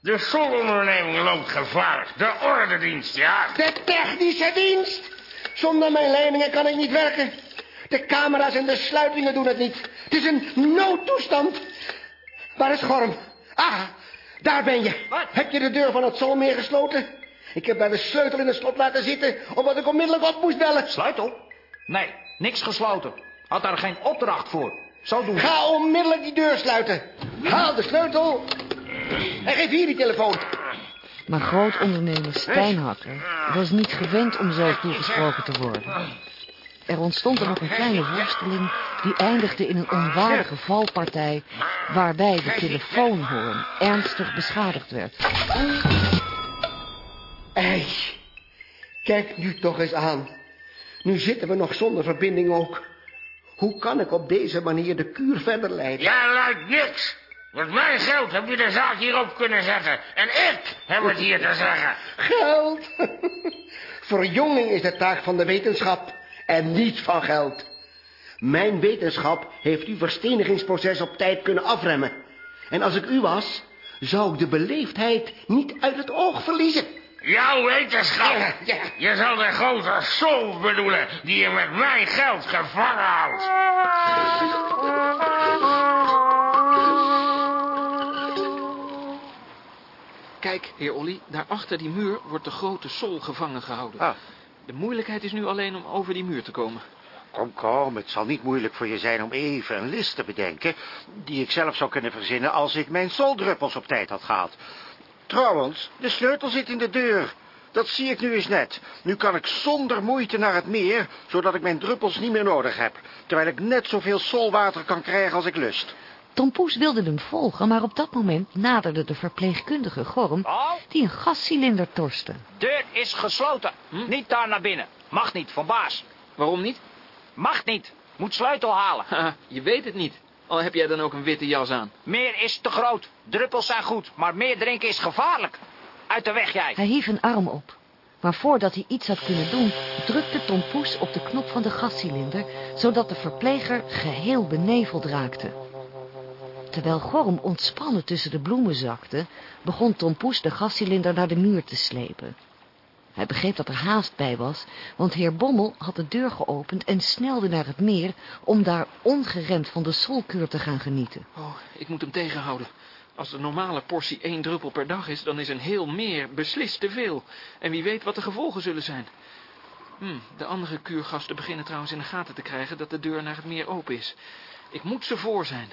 De solonderneming loopt gevaar. De ordendienst, ja. De technische dienst! Zonder mijn leidingen kan ik niet werken. De camera's en de sluitingen doen het niet. Het is een noodtoestand. Waar is Gorm? Ah, daar ben je. Heb je de deur van het Zolmeer gesloten? Ik heb bij de sleutel in het slot laten zitten, omdat ik onmiddellijk op moest bellen. Sleutel? Nee, niks gesloten. Had daar geen opdracht voor. Zo doen. Ga onmiddellijk die deur sluiten. Haal de sleutel en geef hier die telefoon. Maar grootondernemer Steinhakker was niet gewend om zo toegesproken te worden. Er ontstond dan ook een kleine worsteling die eindigde in een onwaardige valpartij waarbij de telefoonhoorn ernstig beschadigd werd. Ei, kijk nu toch eens aan. Nu zitten we nog zonder verbinding ook. Hoe kan ik op deze manier de kuur verder leiden? Ja, luidt niks. Met mijn geld heb je de zaak hierop kunnen zetten. En ik heb het hier te zeggen. Geld? Verjonging is de taak van de wetenschap en niet van geld. Mijn wetenschap heeft uw verstenigingsproces op tijd kunnen afremmen. En als ik u was, zou ik de beleefdheid niet uit het oog verliezen. Jouw wetenschap. Je zal de grote sol bedoelen die je met mijn geld gevangen houdt. Kijk, heer Olly, daar achter die muur wordt de grote sol gevangen gehouden. De moeilijkheid is nu alleen om over die muur te komen. Kom, kom, het zal niet moeilijk voor je zijn om even een list te bedenken... die ik zelf zou kunnen verzinnen als ik mijn soldruppels op tijd had gehad. Trouwens, de sleutel zit in de deur. Dat zie ik nu eens net. Nu kan ik zonder moeite naar het meer, zodat ik mijn druppels niet meer nodig heb. Terwijl ik net zoveel solwater kan krijgen als ik lust. Tom Poes wilde hem volgen, maar op dat moment naderde de verpleegkundige Gorm... die een gascilinder torste. Deur is gesloten. Niet daar naar binnen. Mag niet, van baas. Waarom niet? Mag niet. Moet sleutel halen. Je weet het niet. Al heb jij dan ook een witte jas aan. Meer is te groot. Druppels zijn goed, maar meer drinken is gevaarlijk. Uit de weg jij. Hij hief een arm op. Maar voordat hij iets had kunnen doen, drukte Tom Poes op de knop van de gascilinder... zodat de verpleger geheel beneveld raakte. Terwijl Gorm ontspannen tussen de bloemen zakte... begon Tom Poes de gascilinder naar de muur te slepen. Hij begreep dat er haast bij was, want heer Bommel had de deur geopend en snelde naar het meer om daar ongeremd van de solkuur te gaan genieten. Oh, ik moet hem tegenhouden. Als de normale portie één druppel per dag is, dan is een heel meer beslist te veel. En wie weet wat de gevolgen zullen zijn. Hm, de andere kuurgasten beginnen trouwens in de gaten te krijgen dat de deur naar het meer open is. Ik moet ze voor zijn.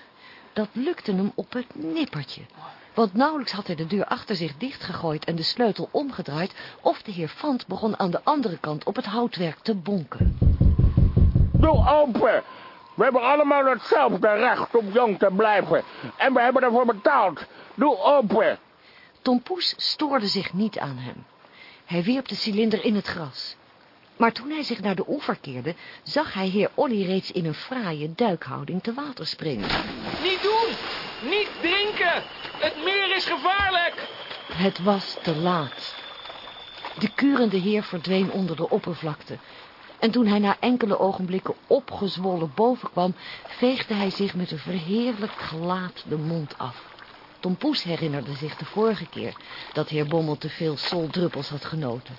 Dat lukte hem op het nippertje. Want nauwelijks had hij de deur achter zich dichtgegooid en de sleutel omgedraaid... of de heer Fant begon aan de andere kant op het houtwerk te bonken. Doe open. We hebben allemaal hetzelfde recht om jong te blijven. En we hebben ervoor betaald. Doe open. Tom Poes stoorde zich niet aan hem. Hij wierp de cilinder in het gras. Maar toen hij zich naar de oever keerde, zag hij heer Olly reeds in een fraaie duikhouding te water springen. Niet doen! Niet drinken! Het meer is gevaarlijk! Het was te laat. De kurende heer verdween onder de oppervlakte. En toen hij na enkele ogenblikken opgezwollen boven kwam, veegde hij zich met een verheerlijkt gelaat de mond af. Tom Poes herinnerde zich de vorige keer dat heer Bommel te veel soldruppels had genoten.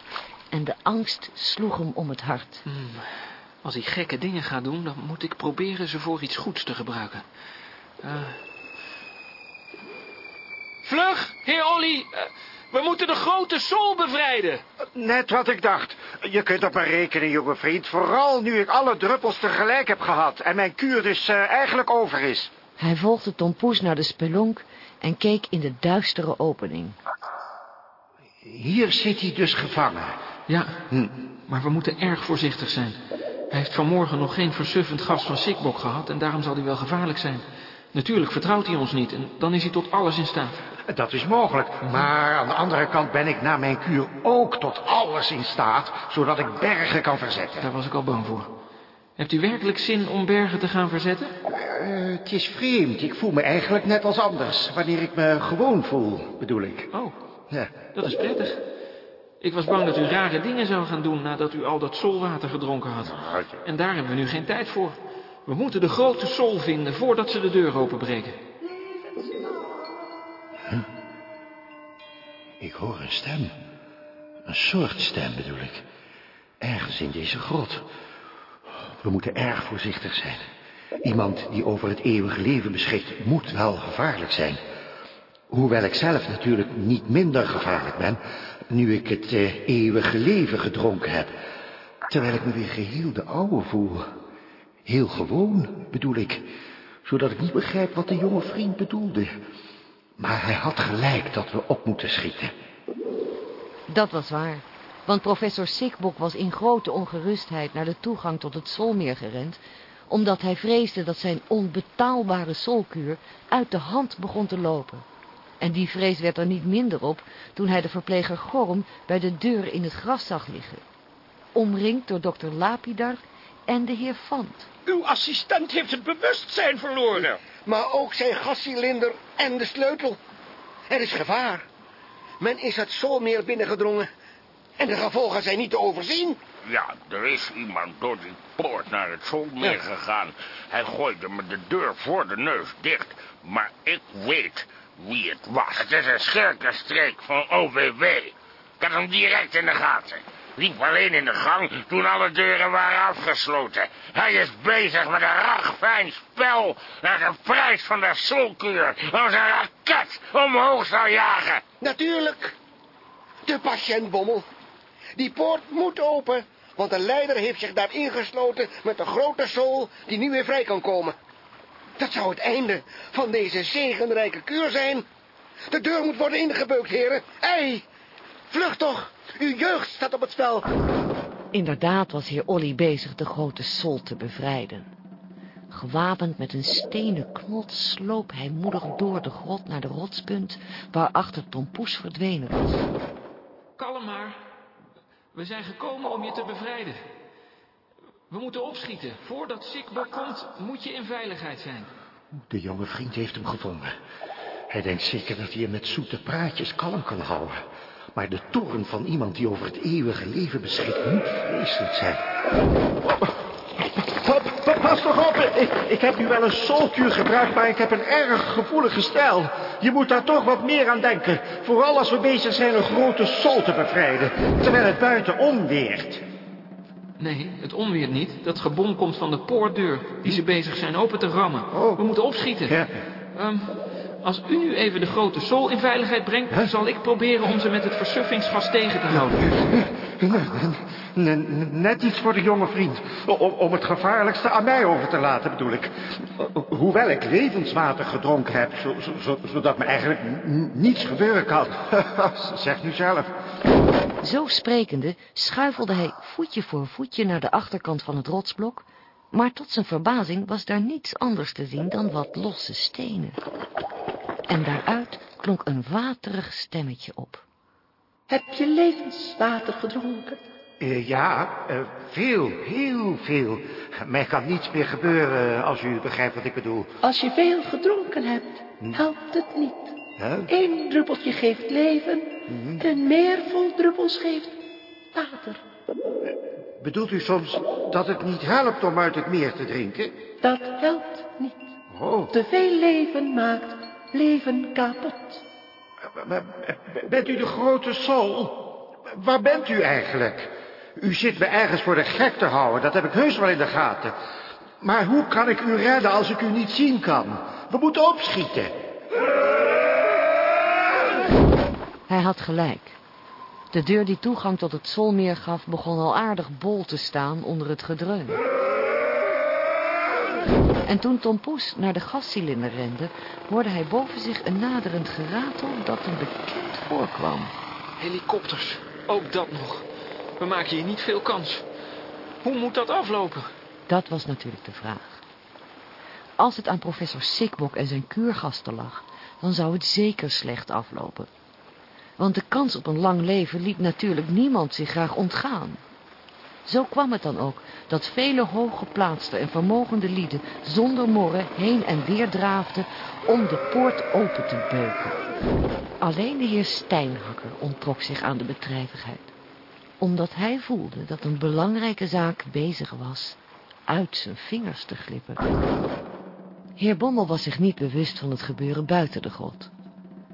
En de angst sloeg hem om het hart. Hmm, als hij gekke dingen gaat doen, dan moet ik proberen ze voor iets goeds te gebruiken. Uh... Vlug, heer Olly. Uh, we moeten de grote sol bevrijden. Net wat ik dacht. Je kunt op me rekenen, jonge vriend. Vooral nu ik alle druppels tegelijk heb gehad... en mijn kuur dus uh, eigenlijk over is. Hij volgde Tom Poes naar de spelonk... en keek in de duistere opening. Hier zit hij dus gevangen. Ja, hm. maar we moeten erg voorzichtig zijn. Hij heeft vanmorgen nog geen versuffend gas van Sikbok gehad... en daarom zal hij wel gevaarlijk zijn. Natuurlijk vertrouwt hij ons niet en dan is hij tot alles in staat. Dat is mogelijk, maar aan de andere kant ben ik na mijn kuur ook tot alles in staat... zodat ik bergen kan verzetten. Daar was ik al bang voor. Hebt u werkelijk zin om bergen te gaan verzetten? Eh, het is vreemd. Ik voel me eigenlijk net als anders. Wanneer ik me gewoon voel, bedoel ik. Oh, Ja. dat is prettig. Ik was bang dat u rare dingen zou gaan doen nadat u al dat solwater gedronken had. En daar hebben we nu geen tijd voor. We moeten de grote sol vinden voordat ze de deur openbreken. Ik hoor een stem. Een soort stem bedoel ik. Ergens in deze grot. We moeten erg voorzichtig zijn. Iemand die over het eeuwige leven beschikt, moet wel gevaarlijk zijn. Hoewel ik zelf natuurlijk niet minder gevaarlijk ben, nu ik het eh, eeuwige leven gedronken heb. Terwijl ik me weer geheel de oude voel. Heel gewoon, bedoel ik. Zodat ik niet begrijp wat de jonge vriend bedoelde. Maar hij had gelijk dat we op moeten schieten. Dat was waar. Want professor Sikbok was in grote ongerustheid naar de toegang tot het Solmeer gerend, omdat hij vreesde dat zijn onbetaalbare solkuur uit de hand begon te lopen. En die vrees werd er niet minder op toen hij de verpleger Gorm bij de deur in het gras zag liggen. Omringd door dokter Lapidar en de heer Fant. Uw assistent heeft het bewustzijn verloren. Maar ook zijn gascilinder en de sleutel. Er is gevaar. Men is het Solmeer binnengedrongen. En de gevolgen zijn niet te overzien. Ja, er is iemand door die poort naar het Zolmeer Ja. gegaan. Hij gooide me de deur voor de neus dicht. Maar ik weet wie het was. Het is een schurkenstreek van OVW. Ik had hem direct in de gaten. Liep alleen in de gang toen alle deuren waren afgesloten. Hij is bezig met een ragfijn spel naar de prijs van de solkuur als een raket omhoog zou jagen. Natuurlijk. De patiëntbommel. Die poort moet open, want de leider heeft zich daar ingesloten met een grote sol die nu weer vrij kan komen. Dat zou het einde van deze zegenrijke kuur zijn. De deur moet worden ingebeukt, heren. Ei, vlucht toch. Uw jeugd staat op het spel. Inderdaad was heer Olly bezig de grote sol te bevrijden. Gewapend met een stenen knot sloop hij moedig door de grot naar de rotspunt waarachter Tom Poes verdwenen was. Kalm maar. We zijn gekomen om je te bevrijden. We moeten opschieten. Voordat Sikbok komt, moet je in veiligheid zijn. De jonge vriend heeft hem gevonden. Hij denkt zeker dat hij hem met zoete praatjes kalm kan houden. Maar de toorn van iemand die over het eeuwige leven beschikt moet vreselijk zijn. Pas toch op, ik, ik heb nu wel een solkuur gebruikt, maar ik heb een erg gevoelige stijl. Je moet daar toch wat meer aan denken. Vooral als we bezig zijn een grote sol te bevrijden, terwijl het buiten onweert. Nee, het onweer niet. Dat gebom komt van de poortdeur die ze bezig zijn open te rammen. We moeten opschieten. Ehm, als u nu even de grote sol in veiligheid brengt, zal ik proberen om ze met het versuffingsgas tegen te houden. Net iets voor de jonge vriend. Om, het gevaarlijkste aan mij over te laten, bedoel ik. Ho- Hoewel ik levenswater gedronken heb, zo- zo- zo- zodat me eigenlijk niets gebeuren kan. zeg nu zelf. Zo sprekende schuifelde hij voetje voor voetje naar de achterkant van het rotsblok, maar tot zijn verbazing was daar niets anders te zien dan wat losse stenen. En daaruit klonk een waterig stemmetje op. Heb je levenswater gedronken? Eh, ja, eh, veel, heel veel. Mij kan niets meer gebeuren als u begrijpt wat ik bedoel. Als je veel gedronken hebt, helpt het niet. Hè? Eén druppeltje geeft leven, en meer vol druppels geeft water. Bedoelt u soms dat het niet helpt om uit het meer te drinken? Dat helpt niet. Oh. Te veel leven maakt leven kapot. Bent u de grote sol? Waar bent u eigenlijk? U zit me ergens voor de gek te houden, dat heb ik heus wel in de gaten. Maar hoe kan ik u redden als ik u niet zien kan? We moeten opschieten. Hij had gelijk. De deur die toegang tot het Solmeer gaf begon al aardig bol te staan onder het gedreun. En toen Tom Poes naar de gascilinder rende, hoorde hij boven zich een naderend geratel dat hem bekend voorkwam. Helikopters, ook dat nog. We maken hier niet veel kans. Hoe moet dat aflopen? Dat was natuurlijk de vraag. Als het aan professor Sikbok en zijn kuurgasten lag, dan zou het zeker slecht aflopen. Want de kans op een lang leven liet natuurlijk niemand zich graag ontgaan. Zo kwam het dan ook dat vele hooggeplaatste en vermogende lieden zonder morren heen en weer draafden om de poort open te beuken. Alleen de heer Steinhakker onttrok zich aan de bedrijvigheid, omdat hij voelde dat een belangrijke zaak bezig was uit zijn vingers te glippen. Heer Bommel was zich niet bewust van het gebeuren buiten de grot.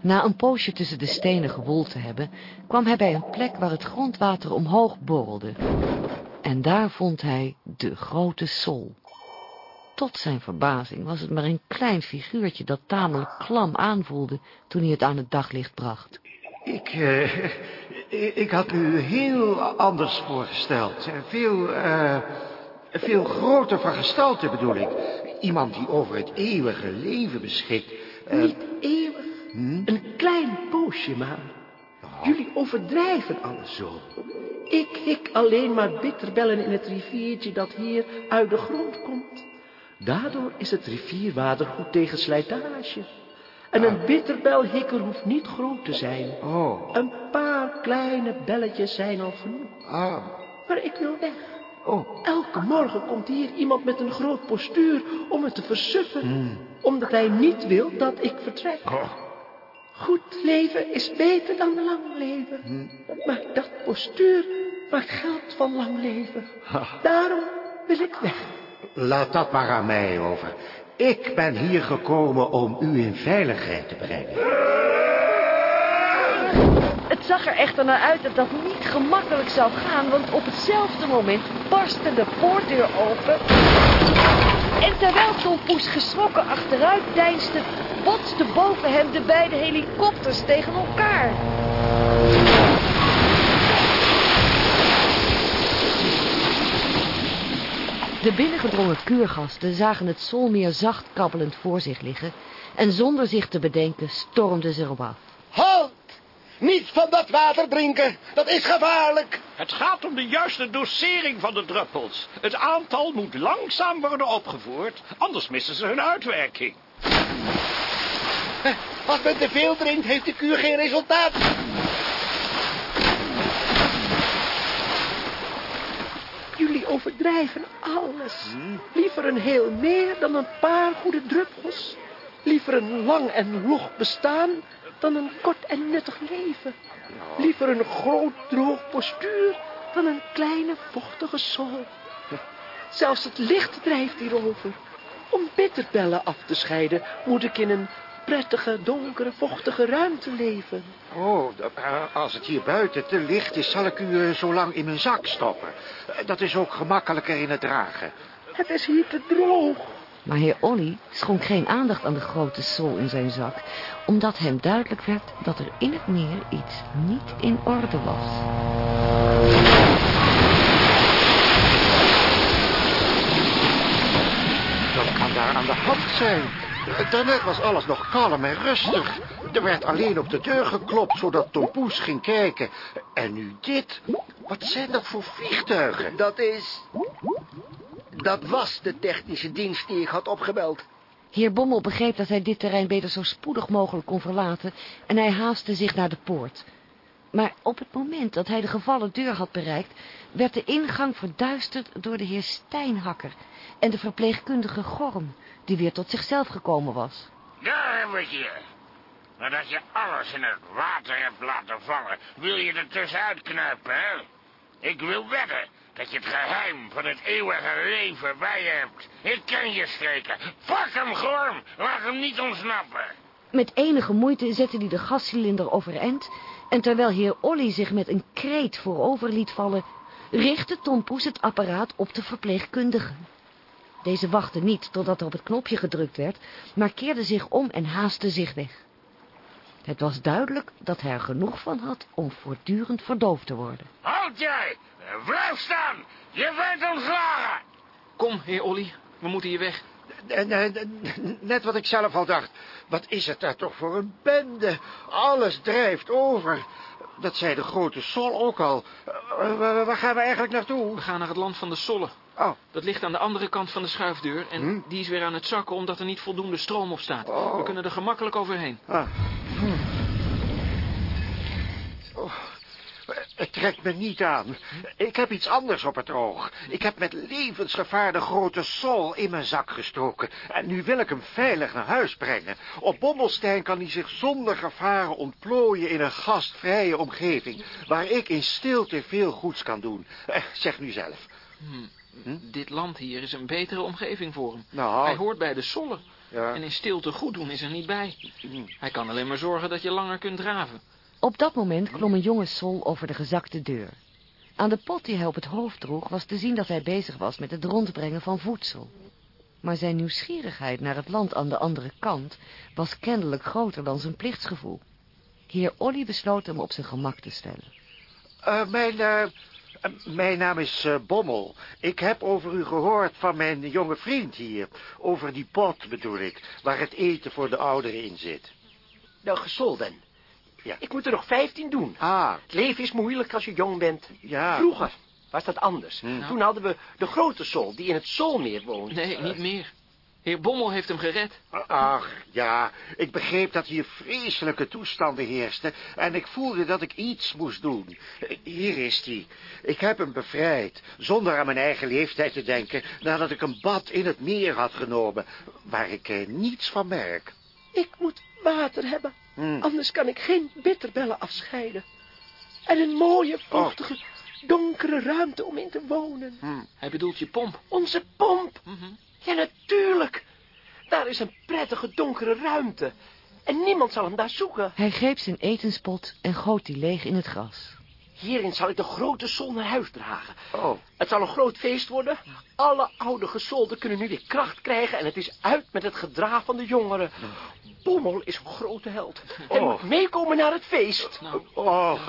Na een poosje tussen de stenen gewoeld te hebben, kwam hij bij een plek waar het grondwater omhoog borrelde. En daar vond hij de grote sol. Tot zijn verbazing was het maar een klein figuurtje dat tamelijk klam aanvoelde toen hij het aan het daglicht bracht. Ik, eh, ik had u heel anders voorgesteld. Veel, eh, veel groter van gestalte bedoel ik. Iemand die over het eeuwige leven beschikt. Eh, Niet eeuwig. Een klein poosje maar. Jullie overdrijven alles zo. Ik hik alleen maar bitterbellen in het riviertje dat hier uit de grond komt. Daardoor is het rivierwater goed tegen slijtage. En een bitterbelhikker hoeft niet groot te zijn. Oh. Een paar kleine belletjes zijn al genoeg. Ah. Maar ik wil weg. Oh. Elke morgen komt hier iemand met een groot postuur om me te versuffen. Omdat hij niet wil dat ik vertrek. Goed leven is beter dan lang leven. Maar dat postuur maakt geld van lang leven. Daarom wil ik weg. Laat dat maar aan mij over. Ik ben hier gekomen om u in veiligheid te brengen. Het zag er echter naar uit dat dat niet gemakkelijk zou gaan, want op hetzelfde moment barstte de poortdeur open. En terwijl Tom Poes geschrokken achteruit deinsde, botsten boven hem de beide helikopters tegen elkaar. De binnengedrongen kuurgasten zagen het Solmeer zacht kabbelend voor zich liggen en zonder zich te bedenken stormden ze erop af. Halt! Niet van dat water drinken, dat is gevaarlijk. Het gaat om de juiste dosering van de druppels. Het aantal moet langzaam worden opgevoerd, anders missen ze hun uitwerking. Als men te veel drinkt, heeft de kuur geen resultaat. Jullie overdrijven alles. Liever een heel meer dan een paar goede druppels. Liever een lang en log bestaan dan een kort en nuttig leven. Liever een groot droog postuur dan een kleine vochtige sol. Zelfs het licht drijft hierover. Om bitterbellen af te scheiden moet ik in een prettige, donkere, vochtige ruimte leven. Oh, dat- eh, als het hier buiten te licht is, zal ik u eh, zo lang in mijn zak stoppen. Eh, Dat is ook gemakkelijker in het dragen. Het is hier te droog. Maar heer Olly schonk geen aandacht aan de grote sol in zijn zak, omdat hem duidelijk werd dat er in het meer iets niet in orde was. Wat kan daar aan de hand zijn? Daarnet was alles nog kalm en rustig. Er werd alleen op de deur geklopt, zodat Tom Poes ging kijken. En nu dit. Wat zijn dat voor vliegtuigen? Dat is... Dat was de technische dienst die ik had opgebeld. Heer Bommel begreep dat hij dit terrein beter zo spoedig mogelijk kon verlaten en hij haastte zich naar de poort. Maar op het moment dat hij de gevallen deur had bereikt, werd de ingang verduisterd door de heer Steinhakker en de verpleegkundige Gorm, die weer tot zichzelf gekomen was. Daar hebben we het je. Nadat je alles in het water hebt laten vallen, wil je er tussenuit knuipen, hè? Ik wil wedden dat je het geheim van het eeuwige leven bij je hebt. Ik ken je streken. Pak hem, Gorm. Laat hem niet ontsnappen. Met enige moeite zette hij de gascilinder overeind en terwijl heer Olly zich met een kreet voorover liet vallen, richtte Tom Poes het apparaat op de verpleegkundige. Deze wachtte niet totdat er op het knopje gedrukt werd, maar keerde zich om en haastte zich weg. Het was duidelijk dat hij er genoeg van had om voortdurend verdoofd te worden. Houd jij! Blijf staan! Je bent ontslagen! Kom, heer Olly, we moeten hier weg. Eh, eh, Net wat ik zelf al dacht. Wat is het daar toch voor een bende? Alles drijft over. Dat zei de grote sol ook al. Eh, Waar gaan we eigenlijk naartoe? We gaan naar het land van de Solle. Oh. Dat ligt aan de andere kant van de schuifdeur en die is weer aan het zakken omdat er niet voldoende stroom op staat. We kunnen er gemakkelijk overheen. Ah. Oh. Het trekt me niet aan. Ik heb iets anders op het oog. Ik heb met levensgevaar de grote sol in mijn zak gestoken. En nu wil ik hem veilig naar huis brengen. Op Bommelstein kan hij zich zonder gevaren ontplooien in een gastvrije omgeving... waar ik in stilte veel goeds kan doen. Eh, zeg nu zelf. Hm? Dit land hier is een betere omgeving voor hem. Nou. Hij hoort bij de sollen. Ja. En in stilte goed doen is er niet bij. Hij kan alleen maar zorgen dat je langer kunt draven. Op dat moment klom een jonge sol over de gezakte deur. Aan de pot die hij op het hoofd droeg was te zien dat hij bezig was met het rondbrengen van voedsel. Maar zijn nieuwsgierigheid naar het land aan de andere kant was kennelijk groter dan zijn plichtsgevoel. Heer Olly besloot hem op zijn gemak te stellen. Eh, mijn, eh, mijn naam is eh, Bommel. Ik heb over u gehoord van mijn jonge vriend hier. Over die pot bedoel ik, waar het eten voor de ouderen in zit. Nou, gezolden. Ja. Ik moet er nog vijftien doen. Ah, Het leven is moeilijk als je jong bent. ja. Vroeger was dat anders. Hm. Toen hadden we de grote sol die in het Solmeer woont. Nee, niet meer. Heer Bommel heeft hem gered. Ach, ja, ik begreep dat hier vreselijke toestanden heersten... en ik voelde dat ik iets moest doen. Hier is hij. Ik heb hem bevrijd, zonder aan mijn eigen leeftijd te denken... nadat ik een bad in het meer had genomen, waar ik eh, niets van merk. Ik moet water hebben, Hm. anders kan ik geen bitterbellen afscheiden. En een mooie, vochtige, donkere ruimte om in te wonen. Hm. Hij bedoelt je pomp. Onze pomp. Mhm. Ja, natuurlijk. Daar is een prettige, donkere ruimte. En niemand zal hem daar zoeken. Hij greep zijn etenspot en goot die leeg in het gras. Hierin zal ik de grote sol naar huis dragen. Oh, Het zal een groot feest worden. Alle oude gesolden kunnen nu weer kracht krijgen... en het is uit met het gedraaf van de jongeren. Bommel is een grote held. Hij Oh. moet meekomen naar het feest. Nou, och,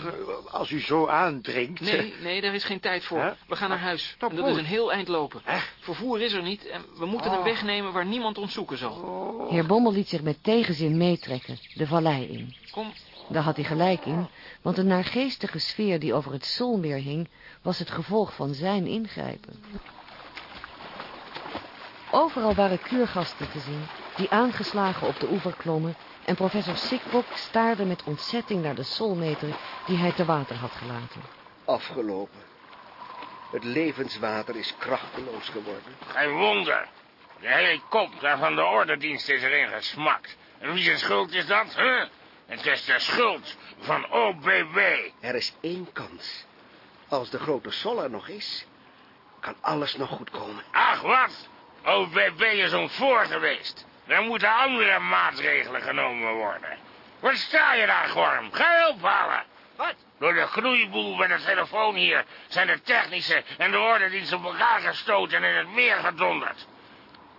als u zo aandringt... nee, nee, daar is geen tijd voor. We gaan naar huis. Dat En dat moet. is een heel eind lopen. Echt? Vervoer is er niet en we moeten Oh. hem wegnemen waar niemand ons zoeken zal. Heer Bommel liet zich met tegenzin meetrekken, de vallei in. Kom, Daar had hij gelijk in, want de naargeestige sfeer die over het Solmeer hing, was het gevolg van zijn ingrijpen. Overal waren kuurgasten te zien, die aangeslagen op de oever klommen, en professor Sikbok staarde met ontzetting naar de solmeter die hij te water had gelaten. Afgelopen. Het levenswater is krachteloos geworden. Geen wonder. De helikopter van de ordendienst is erin gesmakt. En wie zijn schuld is dat, hè? Het is de schuld van OBB. Er is één kans. Als de grote sol er nog is, kan alles nog goed komen. Ach, wat? OBB is ontvoor geweest. Er moeten andere maatregelen genomen worden. Wat sta je daar, Gorm? Ga hulp halen. Wat? Door de groeiboel bij de telefoon hier zijn de technische en de ordendienst op elkaar gestoten en in het meer gedonderd.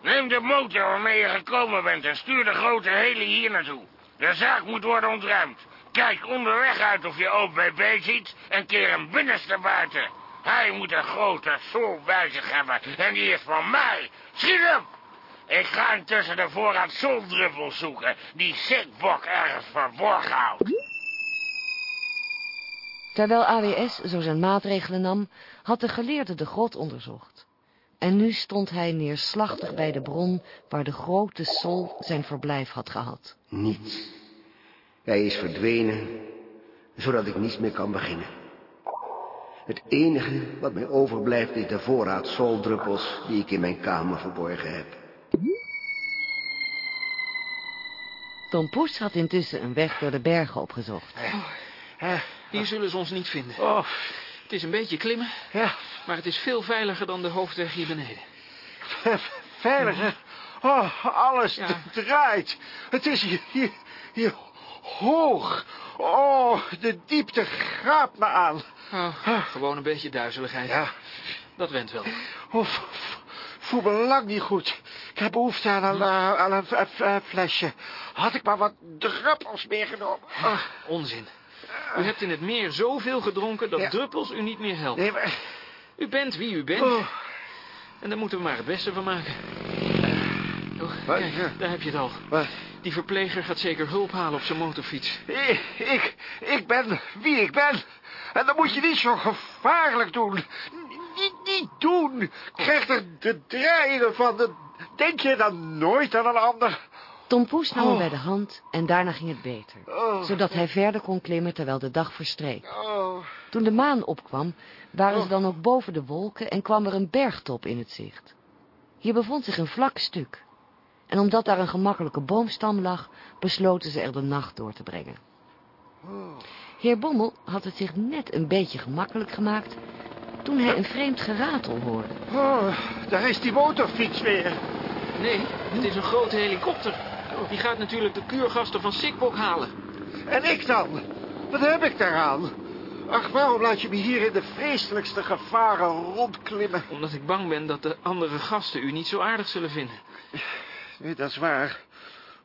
Neem de motor waarmee je gekomen bent en stuur de grote heli hier naartoe. De zaak moet worden ontruimd. Kijk onderweg uit of je OBB ziet en keer hem binnenste buiten. Hij moet een grote sol bij zich hebben en die is van mij. Schiet hem! Ik ga intussen de voorraad zoldruppels zoeken die Sikbok ergens verborgen houdt. Terwijl AWS zo zijn maatregelen nam, had de geleerde de grot onderzocht. En nu stond hij neerslachtig bij de bron waar de grote sol zijn verblijf had gehad. Niets. Hij is verdwenen, zodat ik niets meer kan beginnen. Het enige wat mij overblijft is de voorraad soldruppels die ik in mijn kamer verborgen heb. Tom Poes had intussen een weg door de bergen opgezocht. hier zullen ze ons niet vinden. Oh, Het is een beetje klimmen, ja, maar het is veel veiliger dan de hoofdweg hier beneden. veilig, hè? Oh, alles Ja. draait. Het is hier, hier, hier hoog. Oh, de diepte graapt me aan. Oh, gewoon een beetje duizeligheid. Ja, Dat went wel. oh, voel me lang niet goed. Ik heb behoefte aan een, eh, aan een f- f- flesje. Had ik maar wat druppels meegenomen. Oh, Onzin. U hebt in het meer zoveel gedronken dat Ja. druppels u niet meer helpen. nee, maar... U bent wie u bent. Oh, En daar moeten we maar het beste van maken. Oh, Wat? kijk, Ja. daar heb je het al. wat? Die verpleger gaat zeker hulp halen op zijn motorfiets. Ik, ik, ik ben wie ik ben. En dan moet je niet zo gevaarlijk doen. Niet, niet doen. Krijg er de draaien van. De... Denk je dan nooit aan een ander? Tom Poes nam hem Oh. bij de hand en daarna ging het beter. Oh, Zodat hij verder kon klimmen terwijl de dag verstreek. oh. Toen de maan opkwam, waren ze dan ook boven de wolken en kwam er een bergtop in het zicht. Hier bevond zich een vlak stuk. En omdat daar een gemakkelijke boomstam lag, besloten ze er de nacht door te brengen. Heer Bommel had het zich net een beetje gemakkelijk gemaakt, toen hij een vreemd geratel hoorde. Oh, daar is die motorfiets weer. Nee, het is een grote helikopter. Die gaat natuurlijk de kuurgasten van Sikbok halen. En ik dan? Wat heb ik daaraan? Ach, waarom laat je me hier in de vreselijkste gevaren rondklimmen? Omdat ik bang ben dat de andere gasten u niet zo aardig zullen vinden. Nee, dat is waar.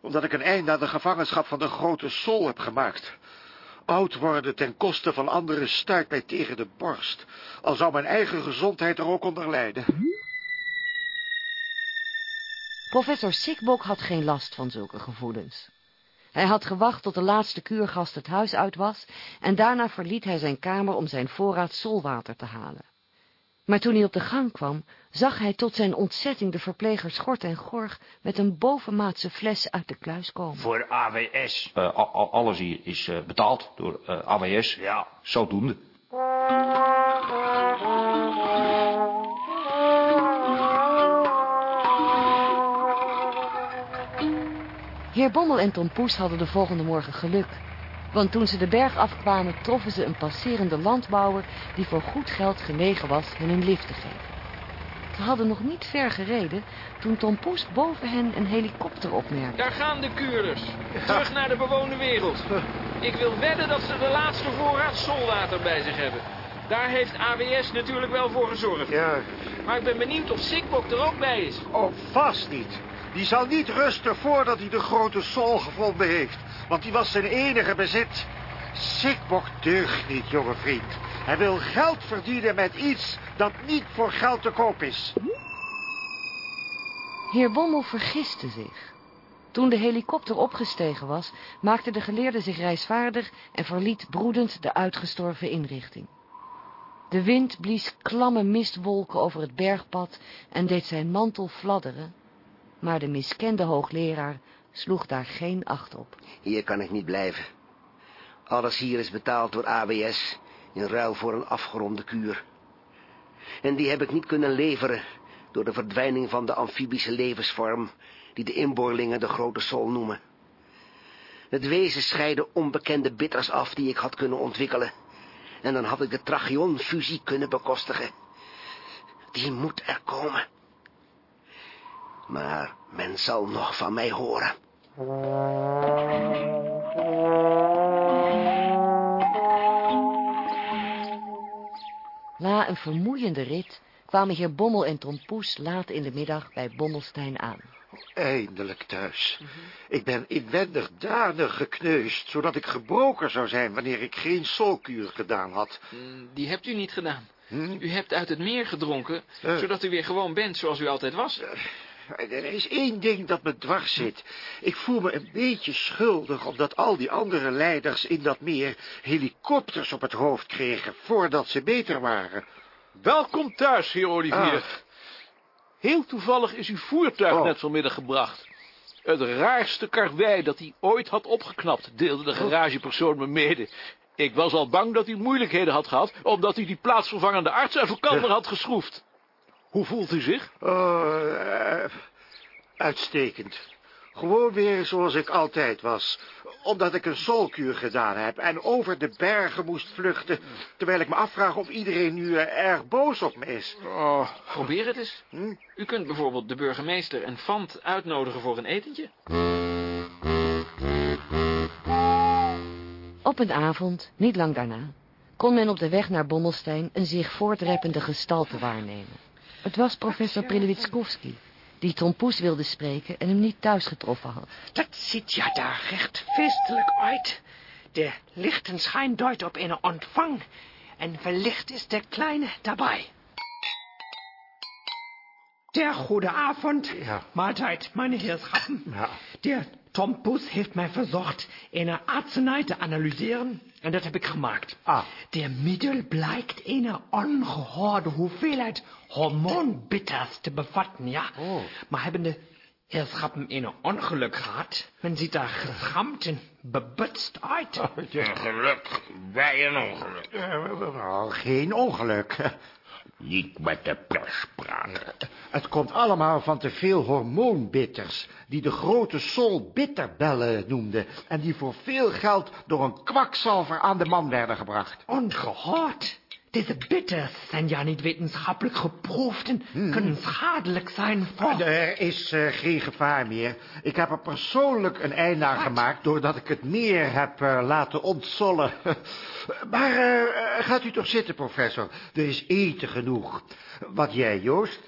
Omdat ik een einde aan de gevangenschap van de grote sol heb gemaakt. Oud worden ten koste van anderen stuit mij tegen de borst. Al zou mijn eigen gezondheid er ook onder lijden. Professor Sikbok had geen last van zulke gevoelens. Hij had gewacht tot de laatste kuurgast het huis uit was en daarna verliet hij zijn kamer om zijn voorraad solwater te halen. Maar toen hij op de gang kwam, zag hij tot zijn ontzetting de verpleger Schort en Gorg met een bovenmaatse fles uit de kluis komen. Voor AWS. Uh, alles hier is uh, betaald door uh, AWS. Ja. Zodoende. Heer Bommel en Tom Poes hadden de volgende morgen geluk. Want toen ze de berg afkwamen, troffen ze een passerende landbouwer... die voor goed geld genegen was hen een lift te geven. Ze hadden nog niet ver gereden toen Tom Poes boven hen een helikopter opmerkte. Daar gaan de kuurders. Terug naar de bewoonde wereld. Ik wil wedden dat ze de laatste voorraad solwater bij zich hebben. Daar heeft AWS natuurlijk wel voor gezorgd. Ja. Maar ik ben benieuwd of Sikbok er ook bij is. Oh, vast niet. Die zal niet rusten voordat hij de grote sol gevonden heeft. Want die was zijn enige bezit. Sikbok deugt niet, jonge vriend. Hij wil geld verdienen met iets dat niet voor geld te koop is. Heer Bommel vergiste zich. Toen de helikopter opgestegen was, maakte de geleerde zich reisvaardig en verliet broedend de uitgestorven inrichting. De wind blies klamme mistwolken over het bergpad en deed zijn mantel fladderen, maar de miskende hoogleraar sloeg daar geen acht op. Hier kan ik niet blijven. Alles hier is betaald door AWS in ruil voor een afgeronde kuur. En die heb ik niet kunnen leveren door de verdwijning van de amfibische levensvorm die de inboorlingen de grote sol noemen. Het wezen scheidde onbekende bitters af die ik had kunnen ontwikkelen. En dan had ik de trachionfusie kunnen bekostigen. Die moet er komen. Maar men zal nog van mij horen. Na een vermoeiende rit kwamen heer Bommel en Tom Poes laat in de middag bij Bommelstein aan. Eindelijk thuis. Ik ben inwendig danig gekneusd, zodat ik gebroken zou zijn wanneer ik geen solkuur gedaan had. Mm, die hebt u niet gedaan. U hebt uit het meer gedronken, zodat u weer gewoon bent zoals u altijd was. Er is één ding dat me dwars zit. Ik voel me een beetje schuldig omdat al die andere leiders in dat meer helikopters op het hoofd kregen voordat ze beter waren. Welkom thuis, heer Olivier. Heel toevallig is uw voertuig Oh. net vanmiddag gebracht. Het raarste karwei dat hij ooit had opgeknapt, deelde de garagepersoon me mede. Ik was al bang dat hij moeilijkheden had gehad, omdat hij die plaatsvervangende arts uit elkaar had geschroefd. Hoe voelt u zich? Oh, eh, uitstekend. Gewoon weer zoals ik altijd was. Omdat ik een solkuur gedaan heb en over de bergen moest vluchten... terwijl ik me afvraag of iedereen nu eh, erg boos op me is. Oh, probeer het eens. U kunt bijvoorbeeld de burgemeester en Fant uitnodigen voor een etentje. Op een avond, niet lang daarna, kon men op de weg naar Bommelstein een zich voortreppende gestalte waarnemen. Het was professor Prilewitskowski, die Tom Poes wilde spreken en hem niet thuis getroffen had. Dat ziet ja daar recht feestelijk uit. De lichten schijnen duiden op een ontvang. En wellicht is der Kleine dabei. Der goede Abend. Ja. Mahlzeit, meine Heerschappen. Ja. Der Tom Poes heeft mij verzocht een artsenij te analyseren. En dat heb ik gemaakt. Ah. Der middel blijkt een ongehoorde hoeveelheid hormoonbitters te bevatten, ja. Oh. Maar hebben de Eerst hebben een ongeluk gehad. Men ziet daar geschramd en bebutst uit. Een geluk, wij een ongeluk. Geen ongeluk. Niet met de pers praten. Het komt allemaal van te veel hormoonbitters, die de grote Sol bitterbellen noemden, en die voor veel geld door een kwakzalver aan de man werden gebracht. Ongehoord. Deze bitters zijn ja niet wetenschappelijk geproefd en kunnen schadelijk zijn voor... Er is uh, geen gevaar meer. Ik heb er persoonlijk een einde aan gemaakt... doordat ik het meer heb uh, laten ontzollen. maar uh, gaat u toch zitten, professor. Er is eten genoeg. Wat jij, Joost?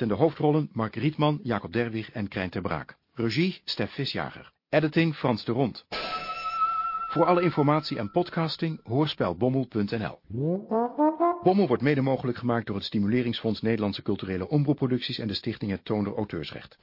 Met in de hoofdrollen Mark Rietman, Jacob Derwig en Krijn ter Braak. Regie Stef Visjager. Editing Frans de Rond. Voor alle informatie en podcasting hoorspelbommel.nl Bommel wordt mede mogelijk gemaakt door het Stimuleringsfonds Nederlandse Culturele Omroepproducties en de stichting Het Toonder Auteursrecht.